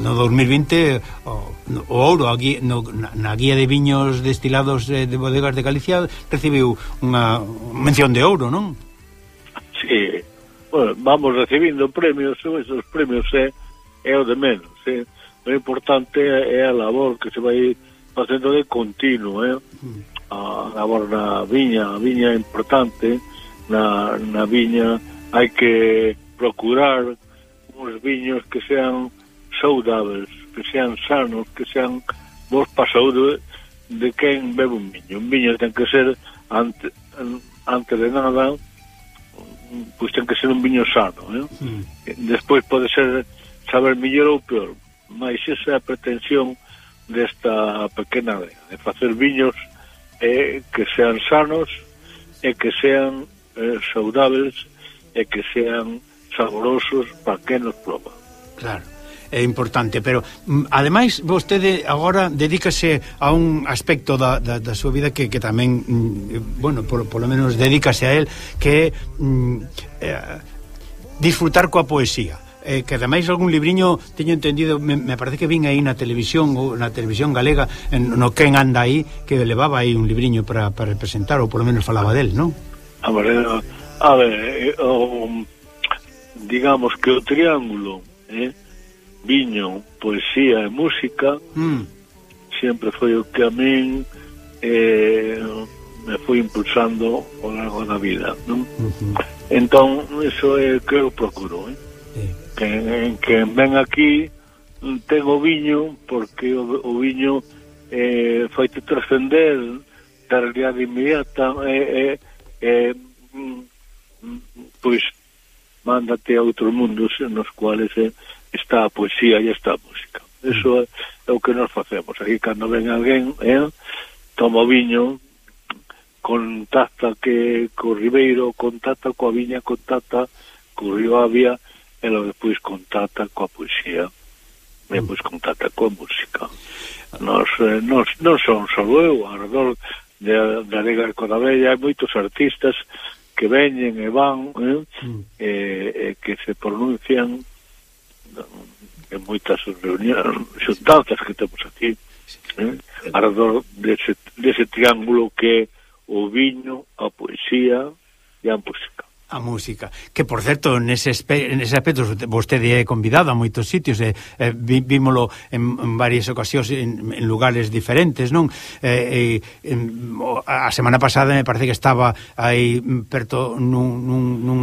no 2020 o, o ouro a guía, no, na guía de viños destilados eh, de bodegas de Galicia recibiu unha mención de ouro, non? Sí, bueno, vamos recibindo premios, esos premios é, é o de menos, é o importante é a labor que se vai facendo de continuo, eh? Mm. a labor na viña, a viña é importante, na, na viña hai que procurar uns viños que sean saudáveis, que sean sanos, que sean bons para a saúde de quen bebe un viño. Un viño ten que ser ante, antes de nada pois ten que ser un viño sano, eh? Mm. Despois pode ser saber mellor ou peor, mais esa é a pretensión desta pequena adega, de facer viños eh, que sean sanos e que sean eh, saudáveis e que sean saborosos para que nos proba. Claro é importante, pero mm, ademais vostede agora dedícase a un aspecto da, da, da súa vida que, que tamén, mm, bueno, por, lo menos dedícase a él, que é mm, eh, disfrutar coa poesía eh, que ademais algún libriño teño entendido, me, me parece que vin aí na televisión ou na televisión galega en, no quen anda aí, que levaba aí un libriño para, para presentar, ou polo menos falaba del, non? A ver, eh, a ver eh, o, digamos que o triángulo eh, viño, poesía e música mm. sempre foi o que a min eh, me foi impulsando ao largo da vida non? Uh -huh. entón, iso é que eu procuro eh? Sí en, que ven aquí ten o viño porque o, o viño eh, faite trascender da realidade inmediata e eh, eh, eh, pois mándate a outros mundos nos cuales eh, está a poesía e está a música. Eso é, é o que nos facemos. Aquí cando ven alguén eh, toma o viño contacta que co Ribeiro contacta coa viña contacta co Río Avia ela depois contacta coa poesía e depois mm. contacta coa música. Nos, eh, nos, non son só eu alrededor de, de Arega de Codabella hai moitos artistas que veñen e van eh, mm. eh, eh, que se pronuncian eh, en moitas reunións xuntanzas que temos aquí eh, alrededor dese, dese triángulo que é o viño, a poesía e a música a música, que por certo nese, nese aspecto vostede é convidado a moitos sitios e, eh, vi, vímolo en, en varias ocasións en, en lugares diferentes, non? Eh, eh, en, a semana pasada me parece que estaba aí perto nun, nun, nun,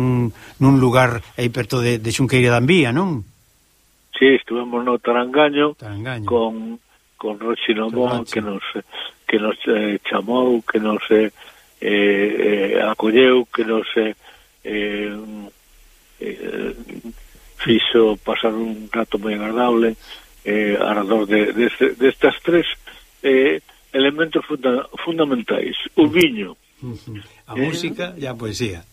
nun lugar aí perto de, de Xunqueira da Ambía, non? Sí, estuvemos no Tarangaño, Tarangaño. con con Rochi Nomón que nos que nos eh, chamou, que nos eh, eh, eh acolleu, que nos eh, eh, eh, fixo pasar un rato moi agradable eh, alrededor de, de, destas de tres eh, elementos funda, fundamentais o viño a música eh, e a poesía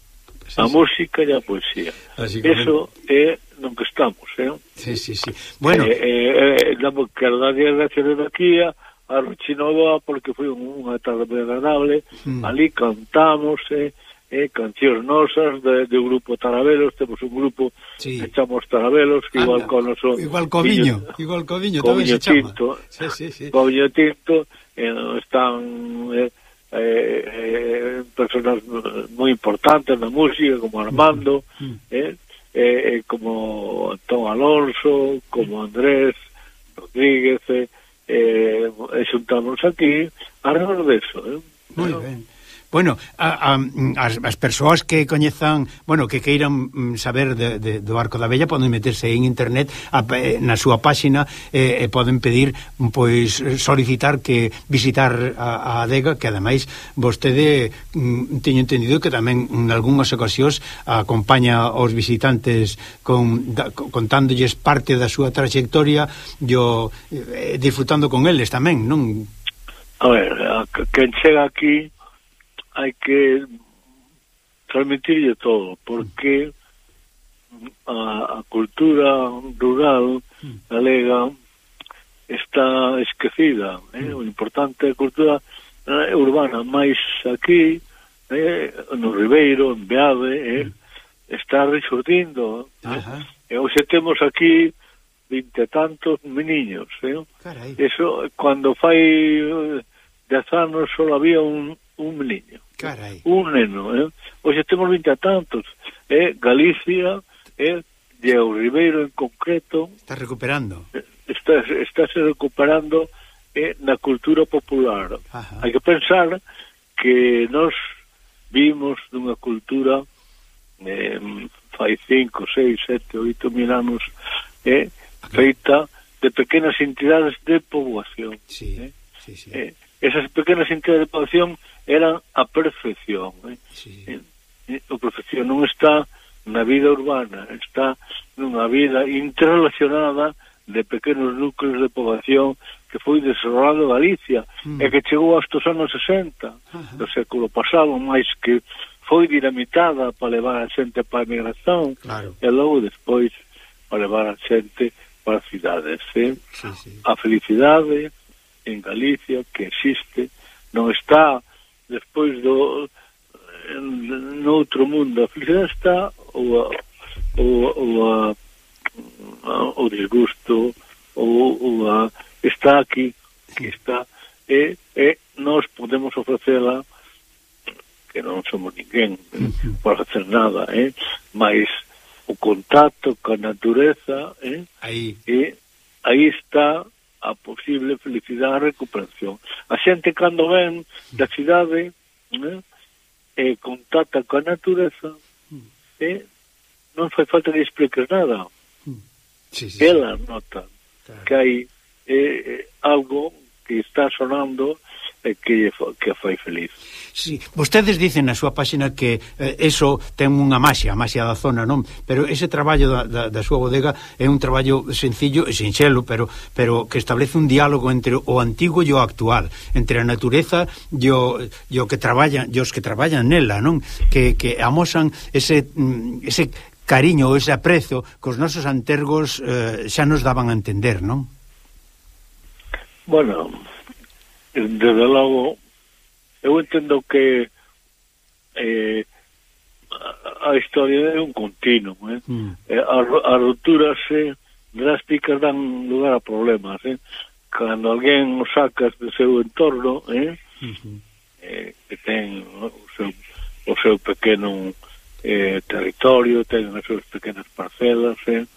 sí, a sí. música e a poesía eso é no que estamos eh? sí, sí, sí. bueno eh, eh, eh, damos que a gracias de aquí a, a Ruchinovoa porque foi unha tarde moi agradable mm. ali cantamos eh, eh, cancións nosas de, de grupo Tarabelos, temos un grupo sí. que chamamos Tarabelos, que Anda, igual con noso... Igual Coviño, viño, igual Coviño, tamén se chama. Tinto, sí, sí, sí. Coviño Tinto, eh, están eh, eh, personas moi importantes na música, como Armando, mm. mm. Eh, eh, eh, como Antón Alonso, como Andrés Rodríguez, eh, eh, xuntamos aquí, alrededor de eso, eh? Muy bueno, ben. Bueno, a, a, as, as persoas que coñezan, bueno, que queiran mm, saber de, de, do Arco da Bella poden meterse en internet a, na súa páxina e, e poden pedir pois solicitar que visitar a, a adega que ademais vostede mm, teño entendido que tamén en algunhas ocasións acompaña os visitantes con, da, contándolles parte da súa trayectoria yo, eh, disfrutando con eles tamén, non? A ver, a, quen chega aquí hai que transmitirlle todo, porque a, a cultura rural galega está esquecida, eh? Mm. o importante é a cultura eh, urbana, máis aquí, eh, no Ribeiro, en Beade, eh, mm. está resurdindo. Eh? E hoxe temos aquí vinte tantos meniños, eh? Carai. Eso, cando fai eh, dez anos só había un un niño. Carai. Un neno, eh? Oxe temos 20 a tantos. Eh? Galicia, eh? e o Ribeiro en concreto... Está recuperando. Está, está se recuperando eh, na cultura popular. Ajá. Hai que pensar que nós vimos dunha cultura eh, fai 5, 6, 7, 8 mil anos eh, feita de pequenas entidades de poboación. Sí, eh, sí, sí. Eh, esas pequenas entidades de población eran a perfección. Eh? Sí. Eh, eh, o perfección non está na vida urbana, está nunha vida interrelacionada de pequenos núcleos de poboación que foi desarrollado Galicia mm. e que chegou aos tos anos 60 uh -huh. do século pasado, máis que foi dinamitada para levar a xente para a migración claro. e logo despois para levar a xente para as cidades. Eh? Sí, sí. A felicidade, en Galicia que existe, non está despois do en, noutro mundo. A felicidade está ou a, ou, ou a, a, o disgusto ou, ou a, está aquí, que está e, e nós podemos ofrecela que non somos ninguén para facer nada, eh? mas o contacto con a natureza eh? aí. e aí está a posible felicidade e recuperación. A xente cando ven da cidade eh, e contacta coa natureza eh, non fai falta que expliques nada. Hmm. Sí, sí, Ela nota claro. que hai eh, eh algo que está sonando e que, que foi feliz. Sí, vostedes dicen na súa páxina que eh, eso ten unha maxia, a maxia da zona, non? Pero ese traballo da, da, da súa bodega é un traballo sencillo e sinxelo, pero pero que establece un diálogo entre o antigo e o actual, entre a natureza e o, e o que traballan, e os que traballan nela, non? Que, que amosan ese mm, ese cariño, ese aprezo que os nosos antergos eh, xa nos daban a entender, non? Bueno, desde logo, eu entendo que eh, a historia é un continuo, eh? Mm. Eh, as, as rupturas eh, drásticas dan lugar a problemas, eh? Cando alguén o sacas do seu entorno, eh? Eh que ten o seu, o seu pequeno eh, territorio, ten as súas pequenas parcelas, eh?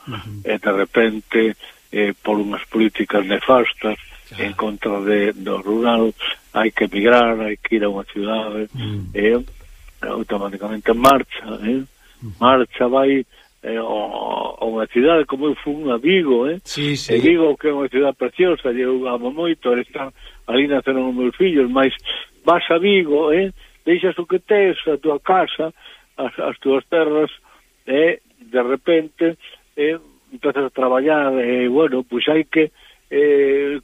E de repente, eh, por unhas políticas nefastas, claro. en contra de, do rural hai que emigrar, hai que ir a unha cidade eh, mm. e eh, automáticamente marcha eh? Mm. marcha vai eh, a unha cidade como eu fui a Vigo eh? sí, sí. e Vigo que é unha cidade preciosa e eu amo moito están, ali naceron os meus fillos mas vas a Vigo eh? deixas o que tes a tua casa as, as tuas terras e eh? de repente eh, empezas a traballar e eh, bueno, pois hai que eh,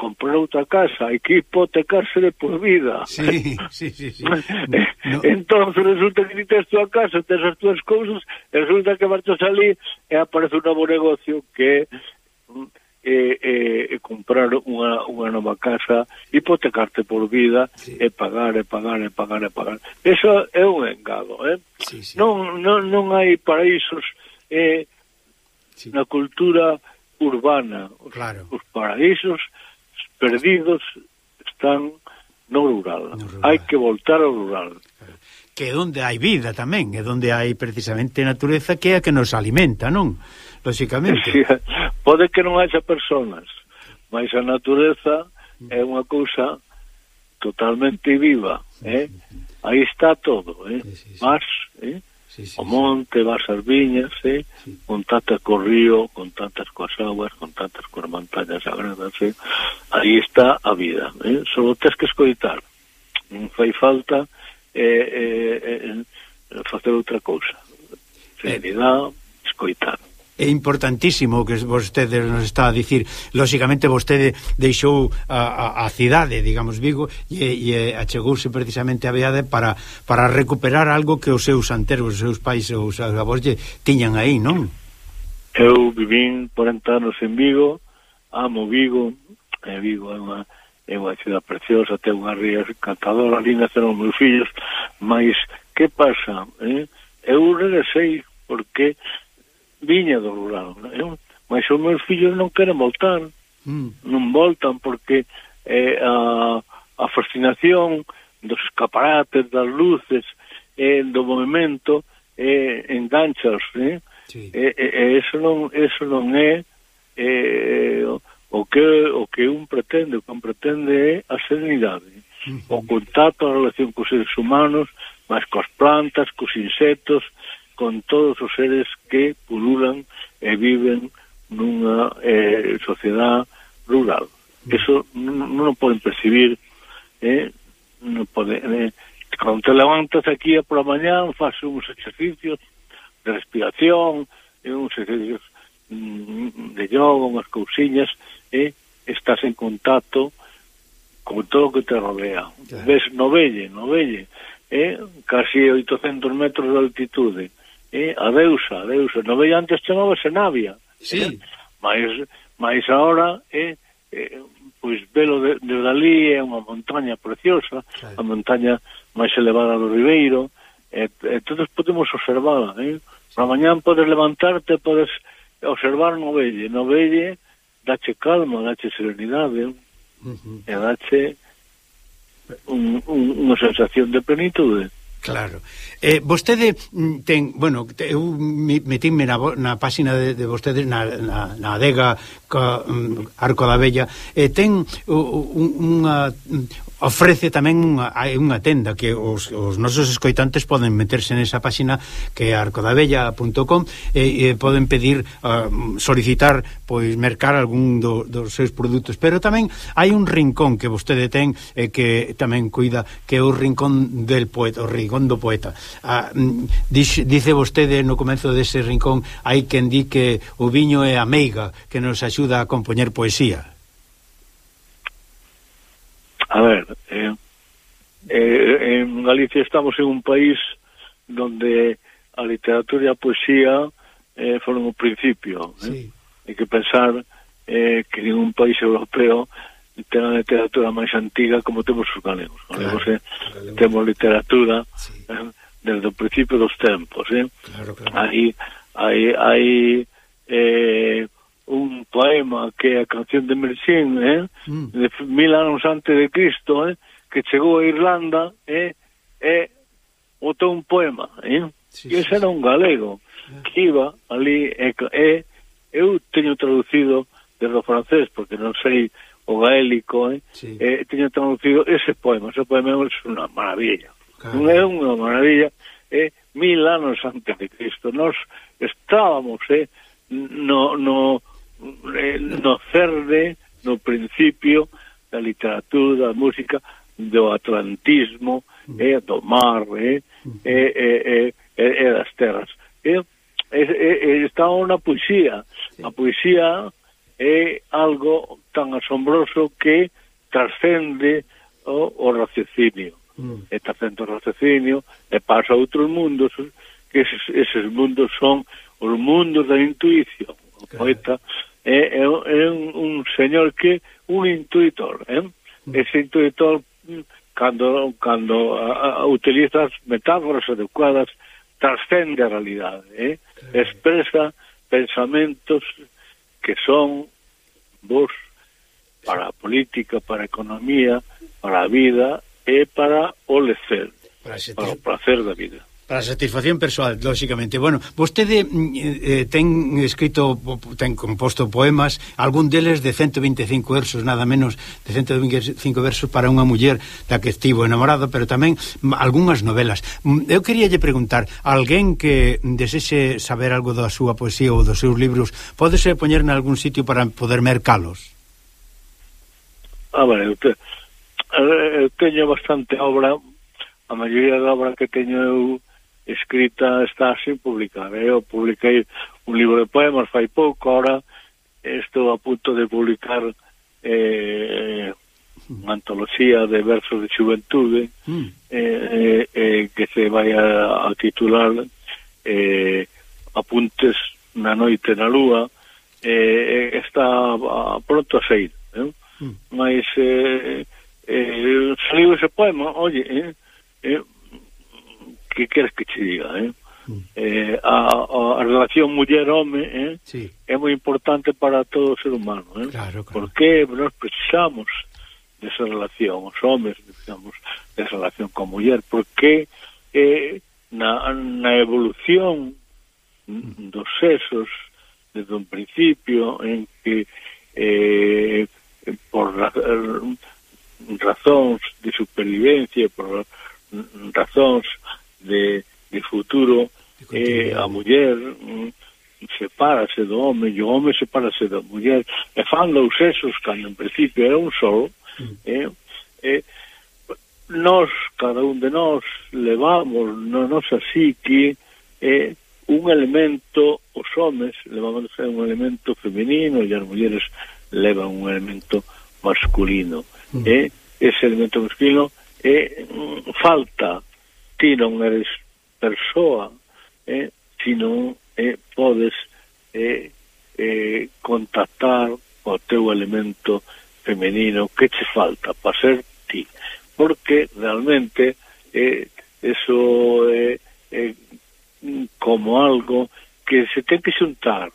comprar outra casa e que hipotecarse de por vida. Sí, sí, sí. sí. no. entón, resulta que tes tua casa, tes as túas cousas, resulta que marchas ali e aparece un novo negocio que e, eh, e comprar unha, unha nova casa, hipotecarte por vida, sí. e pagar, e pagar, e pagar, e pagar. Eso é un engado, eh? Sí, sí. Non, non, non hai paraísos eh, sí. na cultura urbana. Os, claro. os paraísos perdidos están no rural. No rural. Hai que voltar ao rural. Que é onde hai vida tamén, é onde hai precisamente natureza que é a que nos alimenta, non? Lóxicamente. Sí, pode que non haxa personas, mas a natureza é unha cousa totalmente viva, eh? Aí está todo, eh? Mas, eh? sí, sí, o monte, vas as viñas, sí? sí. contactas co río, contactas coas aguas, contactas coas montañas sagradas, eh? aí está a vida, eh? só tens que escoitar, non fai falta eh, eh, eh, facer outra cousa, eh. serenidade, escoitar é importantísimo o que vostede nos está a dicir. Lóxicamente vostede deixou a, a, a cidade, digamos Vigo, e, e achegouse precisamente a Beade para, para recuperar algo que os seus anteros, os seus pais, os avós tiñan aí, non? Eu vivín 40 anos en Vigo, amo Vigo, e Vigo é unha é unha cidade preciosa, ten unha ría encantadora, ali naceron meus fillos, mas que pasa? Eh? Eu regresei porque viña do rural, eu, mas os meus fillos non queren voltar, mm. non voltan porque eh, a, a fascinación dos escaparates, das luces, eh, do movimento, eh, enganchas, eh? Sí. E, e, eso non, eso non é eh, o que o que un pretende, o que un pretende é a serenidade, uh -huh. o contacto, a relación cos seres humanos, mas cos plantas, cos insectos, con todos os seres que pululan e viven nunha eh, sociedade rural. Eso non, non poden percibir, eh, non poden... Eh, cando te levantas aquí a pola mañá, faz uns exercicios de respiración, e uns exercicios mm, de yoga, unhas cousiñas, e eh, estás en contacto con todo o que te rodea. Yeah. Ves novelle, novelle, eh, casi 800 metros de altitude, eh, a deusa, a deusa. No veía antes chamábase Navia. Sí. Eh, mas, mas ahora, eh, eh, pois velo de, de Dalí é unha montaña preciosa, claro. a montaña máis elevada do Ribeiro, e, e todos podemos observala, eh? Na mañán podes levantarte, podes observar no velle, no velle dache calma, dache serenidade, uh -huh. e dache un, un, unha sensación de plenitude. Claro. Eh, vostede mm, ten, bueno, eu metinme na, na páxina de, de vostedes na, na, na adega ca, um, Arco da Bella, eh, ten unha ofrece tamén unha, hai unha tenda que os, os nosos escoitantes poden meterse nesa páxina que é arcodabella.com e, e poden pedir uh, solicitar pois mercar algún do, dos seus produtos, pero tamén hai un rincón que vostede ten e que tamén cuida que é o rincón del poeta, o rincón do poeta. Ah, mm, dix, dice vostede no comezo dese rincón hai quen di que o viño é a meiga que nos axuda a compoñer poesía. A ver, eh, eh, en Galicia estamos en un país donde a literatura e a poesía eh, foron o principio. Eh. Sí. Eh? Hai que pensar eh, que ningún país europeo ten a literatura máis antiga como temos os galegos. galegos claro, eh, galegos. Temos literatura sí. eh, desde o principio dos tempos. Eh? Claro, claro. Aí, aí, aí eh, un poema que é a canción de Merxín, eh? mm. de mil anos antes de Cristo, eh? que chegou a Irlanda eh? e botou un poema. Eh? Sí, e ese sí, era un galego yeah. que iba ali e, e eu teño traducido desde o francés, porque non sei o gaélico, eh? Sí. e teño traducido ese poema. Ese poema é unha maravilla. Claro. Non é unha maravilla, é eh? mil anos antes de Cristo. Nós estábamos eh? no, no eh, no cerne, no principio da literatura, da música, do atlantismo, é eh, do mar, e é, é, é, é das terras. É, é, é, está unha poesía. A poesía é algo tan asombroso que trascende o, o raciocinio. Mm. E trascende o raciocinio e pasa a outros mundos, que eses, eses mundos son os mundos da intuición. O poeta é, é, é un, un señor que un intuitor, eh? Mm. Ese intuitor cando cando a, a, utiliza as metáforas adecuadas trascende a realidade, eh? Expresa pensamentos que son vos para a política, para a economía, para a vida e para o lecer, para, para o placer da vida. Para satisfacción persoal, lóxicamente. Bueno, vostede mm, eh, ten escrito, ten composto poemas, algún deles de 125 versos, nada menos, de 125 versos para unha muller da que estivo enamorado, pero tamén algunhas novelas. Mm, eu quería lle preguntar, alguén que desexe saber algo da súa poesía ou dos seus libros, podese poñer en algún sitio para poder mercalos? Ah, a ver, eu, te, eh, eu teño bastante obra, a maioría da obra que teño eu escrita está así publicada. ¿eh? Eu publiquei un libro de poemas fai pouco, ahora estou a punto de publicar eh, unha antoloxía de versos de xuventude mm. eh, eh, eh que se vai a, a titular eh, Apuntes na noite na lúa eh, está a, pronto a sair eh? mm. mas eh, eh, saliu ese poema oye, eh, eh que queres que te diga, eh? Mm. Eh, a, a relación muller-home eh, sí. é moi importante para todo ser humano eh? claro, claro. porque nos precisamos desa relación, os homes precisamos desa relación con muller porque eh, na, na evolución mm. dos sexos desde un principio en que eh, por eh, razóns de supervivencia por mm, razóns de, de futuro eh, a muller mm, sepárase do home e o home sepárase da muller e fan dous sexos cando en principio era un solo mm. eh, eh, nós, cada un de nós levamos no nosa psique eh, un elemento os homes levamos un elemento femenino e as mulleres levan un elemento masculino mm. eh, ese elemento masculino eh, mm, falta ti non eres persoa, eh, sino eh, podes eh, eh, contactar o teu elemento femenino que che falta para ser ti porque realmente eh, eso é eh, eh, como algo que se ten que xuntar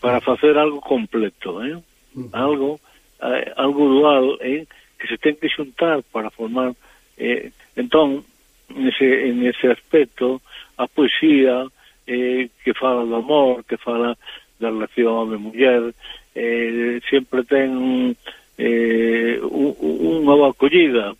para facer algo completo eh? algo eh, algo dual eh, que se ten que xuntar para formar eh, entón nese, en ese aspecto a poesía eh, que fala do amor, que fala da relación home-muller, eh, sempre ten eh, un, unha boa acollida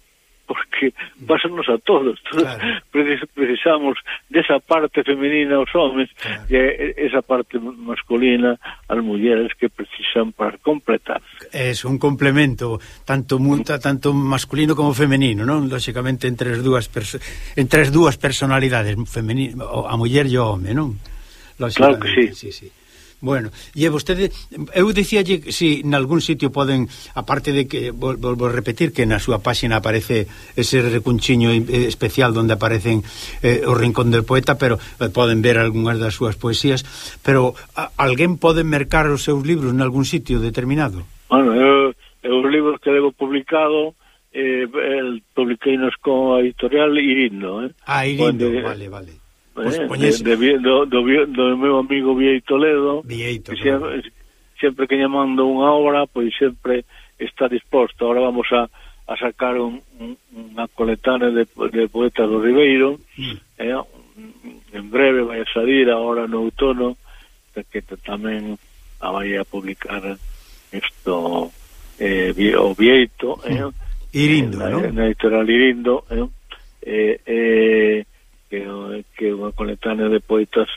porque pásanos a todos. Claro. Precisamos desa parte femenina aos homens claro. e esa parte masculina ás mulleres que precisan para completar. É un complemento tanto multa, mm. tanto masculino como femenino, non? Lóxicamente entre as dúas entre as dúas personalidades, femenino, a muller e o home, non? Claro que sí. sí, sí. Bueno, e vostede eu dicíalle si nalgún sitio poden aparte de que volvo a repetir que na súa páxina aparece ese recunchiño eh, especial onde aparecen eh, o rincón del poeta, pero eh, poden ver algunhas das súas poesías, pero a, alguén pode mercar os seus libros nalgún sitio determinado? Bueno, eu, eu os libros que levo publicado eh, publiquei nos con a editorial Irindo, eh? Ah, Irindo, onde, vale, vale Eh, de, de, do, do, do meu amigo Viei Toledo Vieito, que sempre, sempre que lle mando unha obra pois sempre está disposto ahora vamos a, a sacar un, un, unha coletánea de, de poetas do Ribeiro mm. eh, en breve vai a salir ahora no outono que tamén a vai a publicar isto eh, o Vieito eh, Irindo, eh, na, ¿no? na editorial Irindo eh, eh, eh que, que é unha coletánea de poetas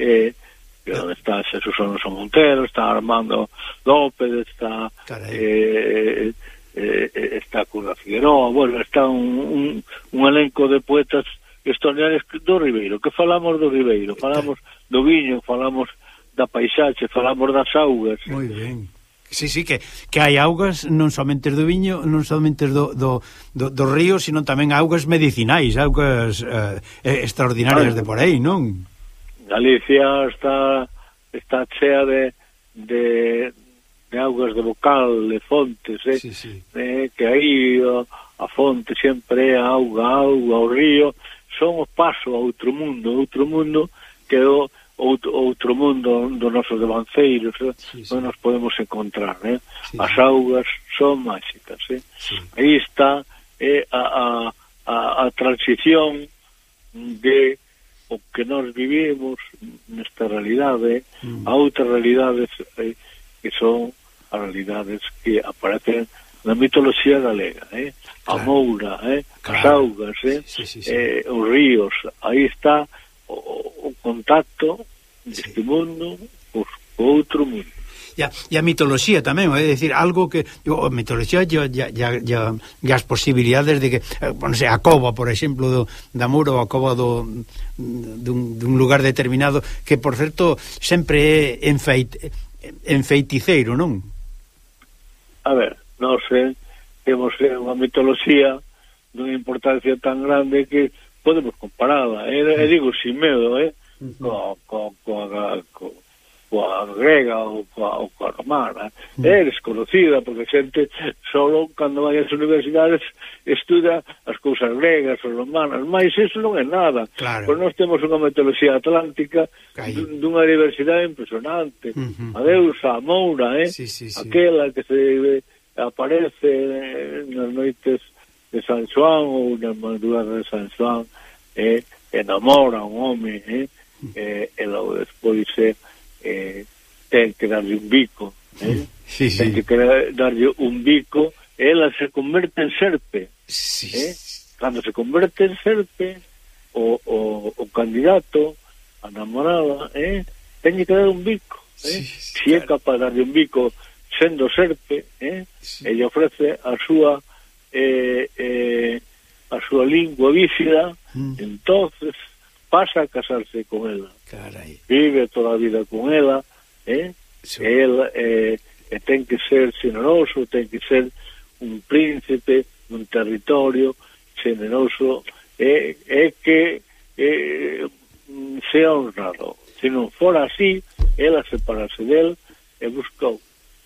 eh, que eh. onde está Xesús Alonso Montero, está Armando López, está eh, eh, eh, está Cura Figueroa, bueno, está un, un, un elenco de poetas extraordinarios do Ribeiro, que falamos do Ribeiro, falamos do viño, falamos da paisaxe, falamos das augas. Moi ben. Sí, sí, que, que hai augas non somente do viño, non somente do, do, do, do río, sino tamén augas medicinais, augas eh, eh, extraordinarias de por aí, non? Galicia está está chea de, de, de augas de bocal, de fontes, eh, sí, sí. Eh, que aí a fonte sempre é a auga, a auga, o río, son o paso a outro mundo, outro mundo que o outro, outro mundo dos nosos devanceiros sí, sí. onde nos podemos encontrar eh? sí. as augas son máxicas eh? sí. aí está eh, a, a, a, a transición de o que nós vivimos nesta realidade mm. a outras realidades eh, que son as realidades que aparecen na mitoloxía galega, eh? Claro. a moura, eh? Claro. as augas, eh? Sí, sí, sí, sí. Eh, os ríos, aí está o, o contacto deste sí. mundo cos outro mundo e a, e a mitoloxía tamén, é dicir, algo que a mitoloxía e as posibilidades de que, eh, non sei, a cova, por exemplo, do, da muro, a cova do, dun, dun lugar determinado, que, por certo, sempre é enfeit, enfeiticeiro, non? A ver, non sei, temos eh, unha mitoloxía dunha importancia tan grande que podemos comparala, eh, eh e digo sin medo, eh, con co, co, co, coa grega ou coa, ou coa romana. É eh. desconocida, eh, porque a xente solo cando vai ás universidades estuda as cousas gregas ou romanas, mas eso non é nada. Claro. Pois nós temos unha mitoloxía atlántica dun, dunha diversidade impresionante. Mm. A deusa, a moura, eh? sí, sí, sí. aquela que se aparece nas noites de San Juan ou na armadura de San Juan eh, enamora un home eh, eh, e logo despois eh, eh, ten que darlle un bico eh, sí, sí. ten que darlle un bico ela se converte en serpe sí, eh, cando se converte en serpe o, o, o candidato a namorada eh, teñe que dar un bico eh, sí, si claro. é capaz de darlle un bico sendo serpe eh, sí. e lle ofrece a súa eh, eh, a súa lingua vícida, mm. entonces pasa a casarse con ela. Carai. Vive toda a vida con ela, eh? Sí. Ela eh, ten que ser generoso, ten que ser un príncipe, un territorio generoso, é eh, eh, que eh, sea honrado. Se non fora así, ela separase del e buscou.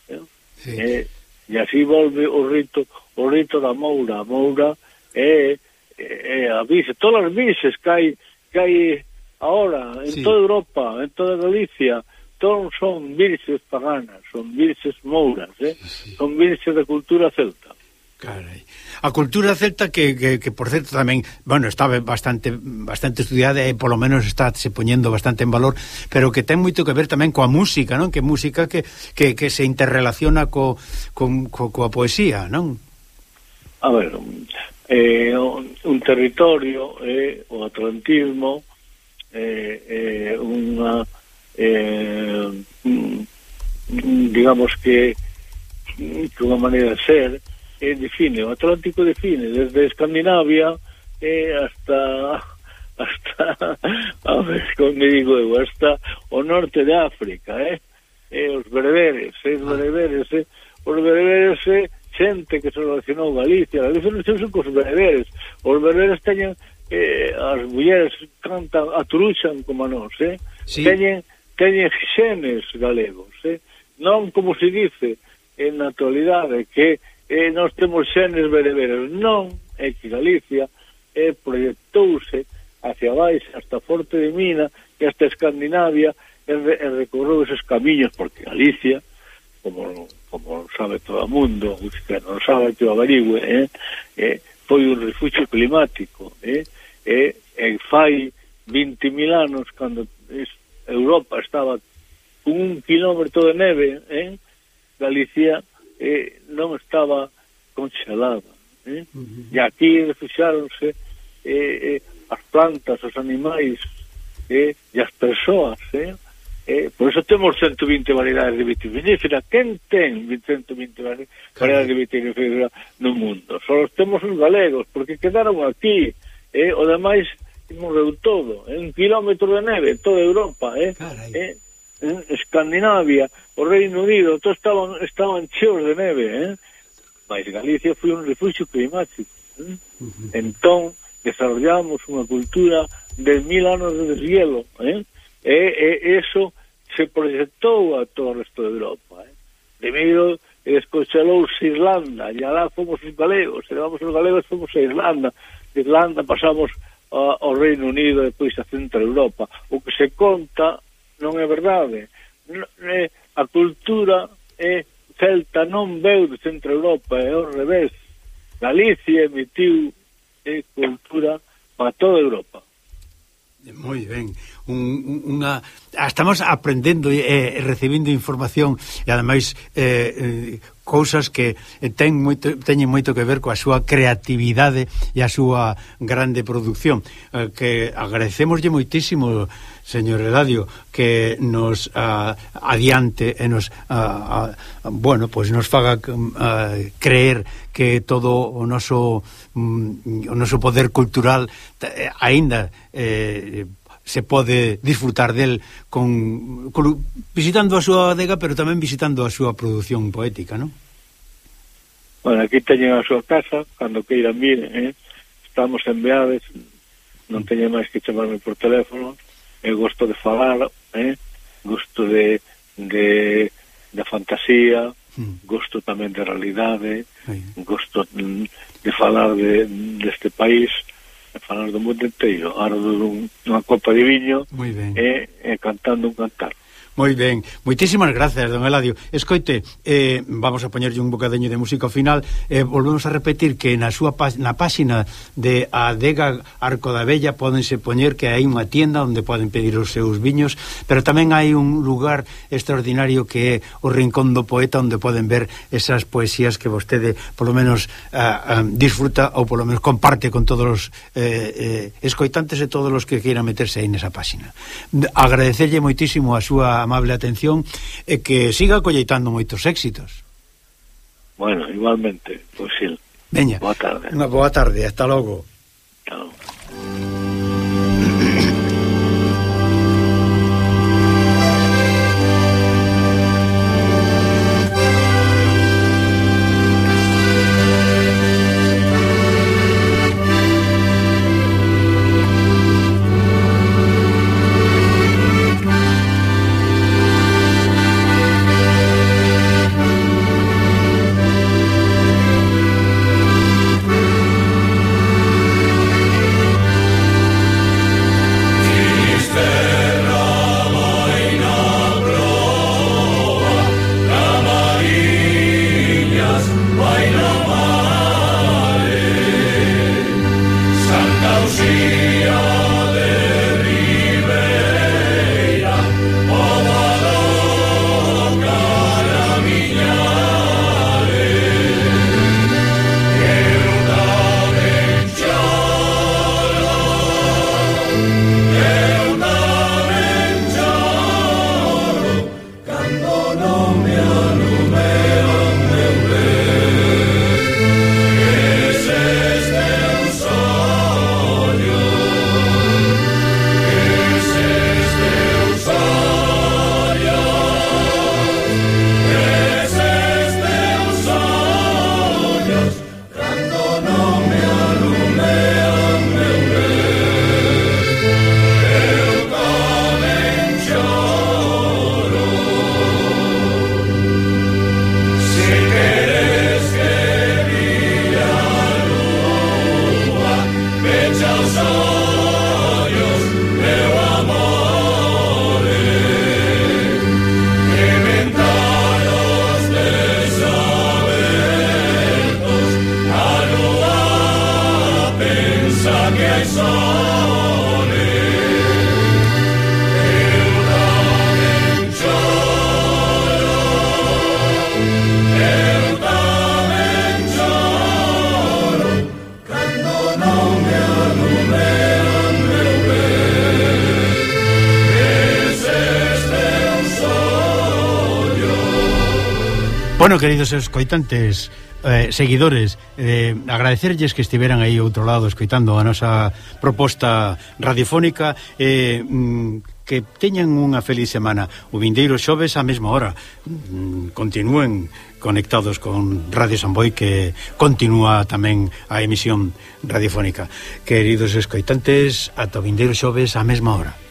Eh? Sí. Eh, e así volve o rito o rito da Moura. A Moura é, é, a vice, Todas as vices que hai, que hai ahora en sí. toda Europa, en toda Galicia, todos son virxes paganas, son virxes mouras, eh? sí, sí. son virxes da cultura celta. Carai. A cultura celta que, que, que por certo tamén, bueno, está bastante bastante estudiada e polo menos está se poñendo bastante en valor, pero que ten moito que ver tamén coa música, non? Que música que, que, que se interrelaciona co, con, co, coa poesía, non? A ver, eh, un, un territorio é eh, o atlantismo é eh, eh, unha eh, digamos que que unha maneira de ser eh, define, o Atlántico define desde Escandinavia eh, hasta hasta a ver como digo eu, hasta o norte de África eh, eh os bereberes, eh, os bereberes, eh, os bereberes eh, xente que se relacionou Galicia, Galicia non se cos bereberes, os bereberes teñen eh, as mulleres cantan, atruxan como a nós, eh? Sí. Teñen, teñen xenes galegos, eh? Non como se dice en na actualidade que eh, nós temos xenes bereberes, non, é que Galicia eh, proyectouse hacia baixo, hasta Forte de Mina, e hasta Escandinavia, e, e recorreu esos camiños, porque Galicia como, como sabe todo o mundo, que non sabe que o averigüe, eh? Eh, foi un refugio climático, eh? Eh, e fai 20.000 anos, cando es, Europa estaba con un kilómetro de neve, eh? Galicia eh, non estaba conxelada. Eh? Uh -huh. E aquí refugiáronse eh, eh, as plantas, os animais eh, e as persoas, eh? Eh, por eso temos 120 variedades de vitivinífera. Quen ten 120 variedades de vitivinífera no mundo? Só temos os galegos, porque quedaron aquí. Eh, o demais morreu todo. Eh, un kilómetro de neve, toda Europa. Eh, eh, en Escandinavia, o Reino Unido, todos estaban, estaban cheos de neve. Eh, mas Galicia foi un refugio climático. Eh? Uh -huh. Entón, desarrollamos unha cultura de mil anos de deshielo. Eh, E, e eso se proyectou a todo o resto de Europa. Eh? Primeiro escochalouse Irlanda, e alá fomos os galegos, e levamos os galegos fomos a Irlanda, de Irlanda pasamos a, ao Reino Unido e depois a Centro Europa. O que se conta non é verdade. Non, é, a cultura é celta non veu de Centro Europa, é ao revés. Galicia emitiu é, cultura para toda Europa. Moi ben, un, unha ah, estamos aprendendo e eh, recibindo información e ademais eh, eh cousas que ten moito teñen moito que ver coa súa creatividade e a súa grande produción, eh, que agradecemoslle moitísimo señor Eladio, que nos uh, adiante e nos uh, uh, bueno, pois pues nos faga uh, creer que todo o noso um, o noso poder cultural eh, aínda eh, se pode disfrutar del con, con visitando a súa adega, pero tamén visitando a súa produción poética, non? Bueno, aquí teñen a súa casa, cando queiran vir, eh? estamos en Beades, non teñen máis que chamarme por teléfono, eu gosto de falar, eh? gosto de, de, de fantasía, mm. gosto tamén de realidade, Aí. gosto mm, de falar de, deste país, de falar do mundo inteiro, ardo dun, dunha copa de viño e, eh, e cantando un cantar. Moi ben, moitísimas gracias, don Eladio. Escoite, eh, vamos a poñerlle un bocadeño de música ao final. Eh, volvemos a repetir que na súa na páxina de Adega Arco da Bella pódense poñer que hai unha tienda onde poden pedir os seus viños, pero tamén hai un lugar extraordinario que é o Rincón do Poeta onde poden ver esas poesías que vostede polo menos uh, uh, disfruta ou polo menos comparte con todos os eh, eh, escoitantes e todos os que queiran meterse aí nesa páxina. Agradecerlle moitísimo a súa amable atención e que siga colleitando moitos éxitos. Bueno, igualmente, pois pues, sí. Veña, boa tarde. Unha boa tarde, hasta logo. Hasta logo. queridos escoitantes eh, seguidores eh, agradecerlles que estiveran aí outro lado escoitando a nosa proposta radiofónica e eh, mm, que teñan unha feliz semana. O vindeiro xoves á mesma hora mm, continúen conectados con Radio Samboy que continúa tamén a emisión radiofónica. Queridos escoitantes ata o vindeiro xoves á mesma hora.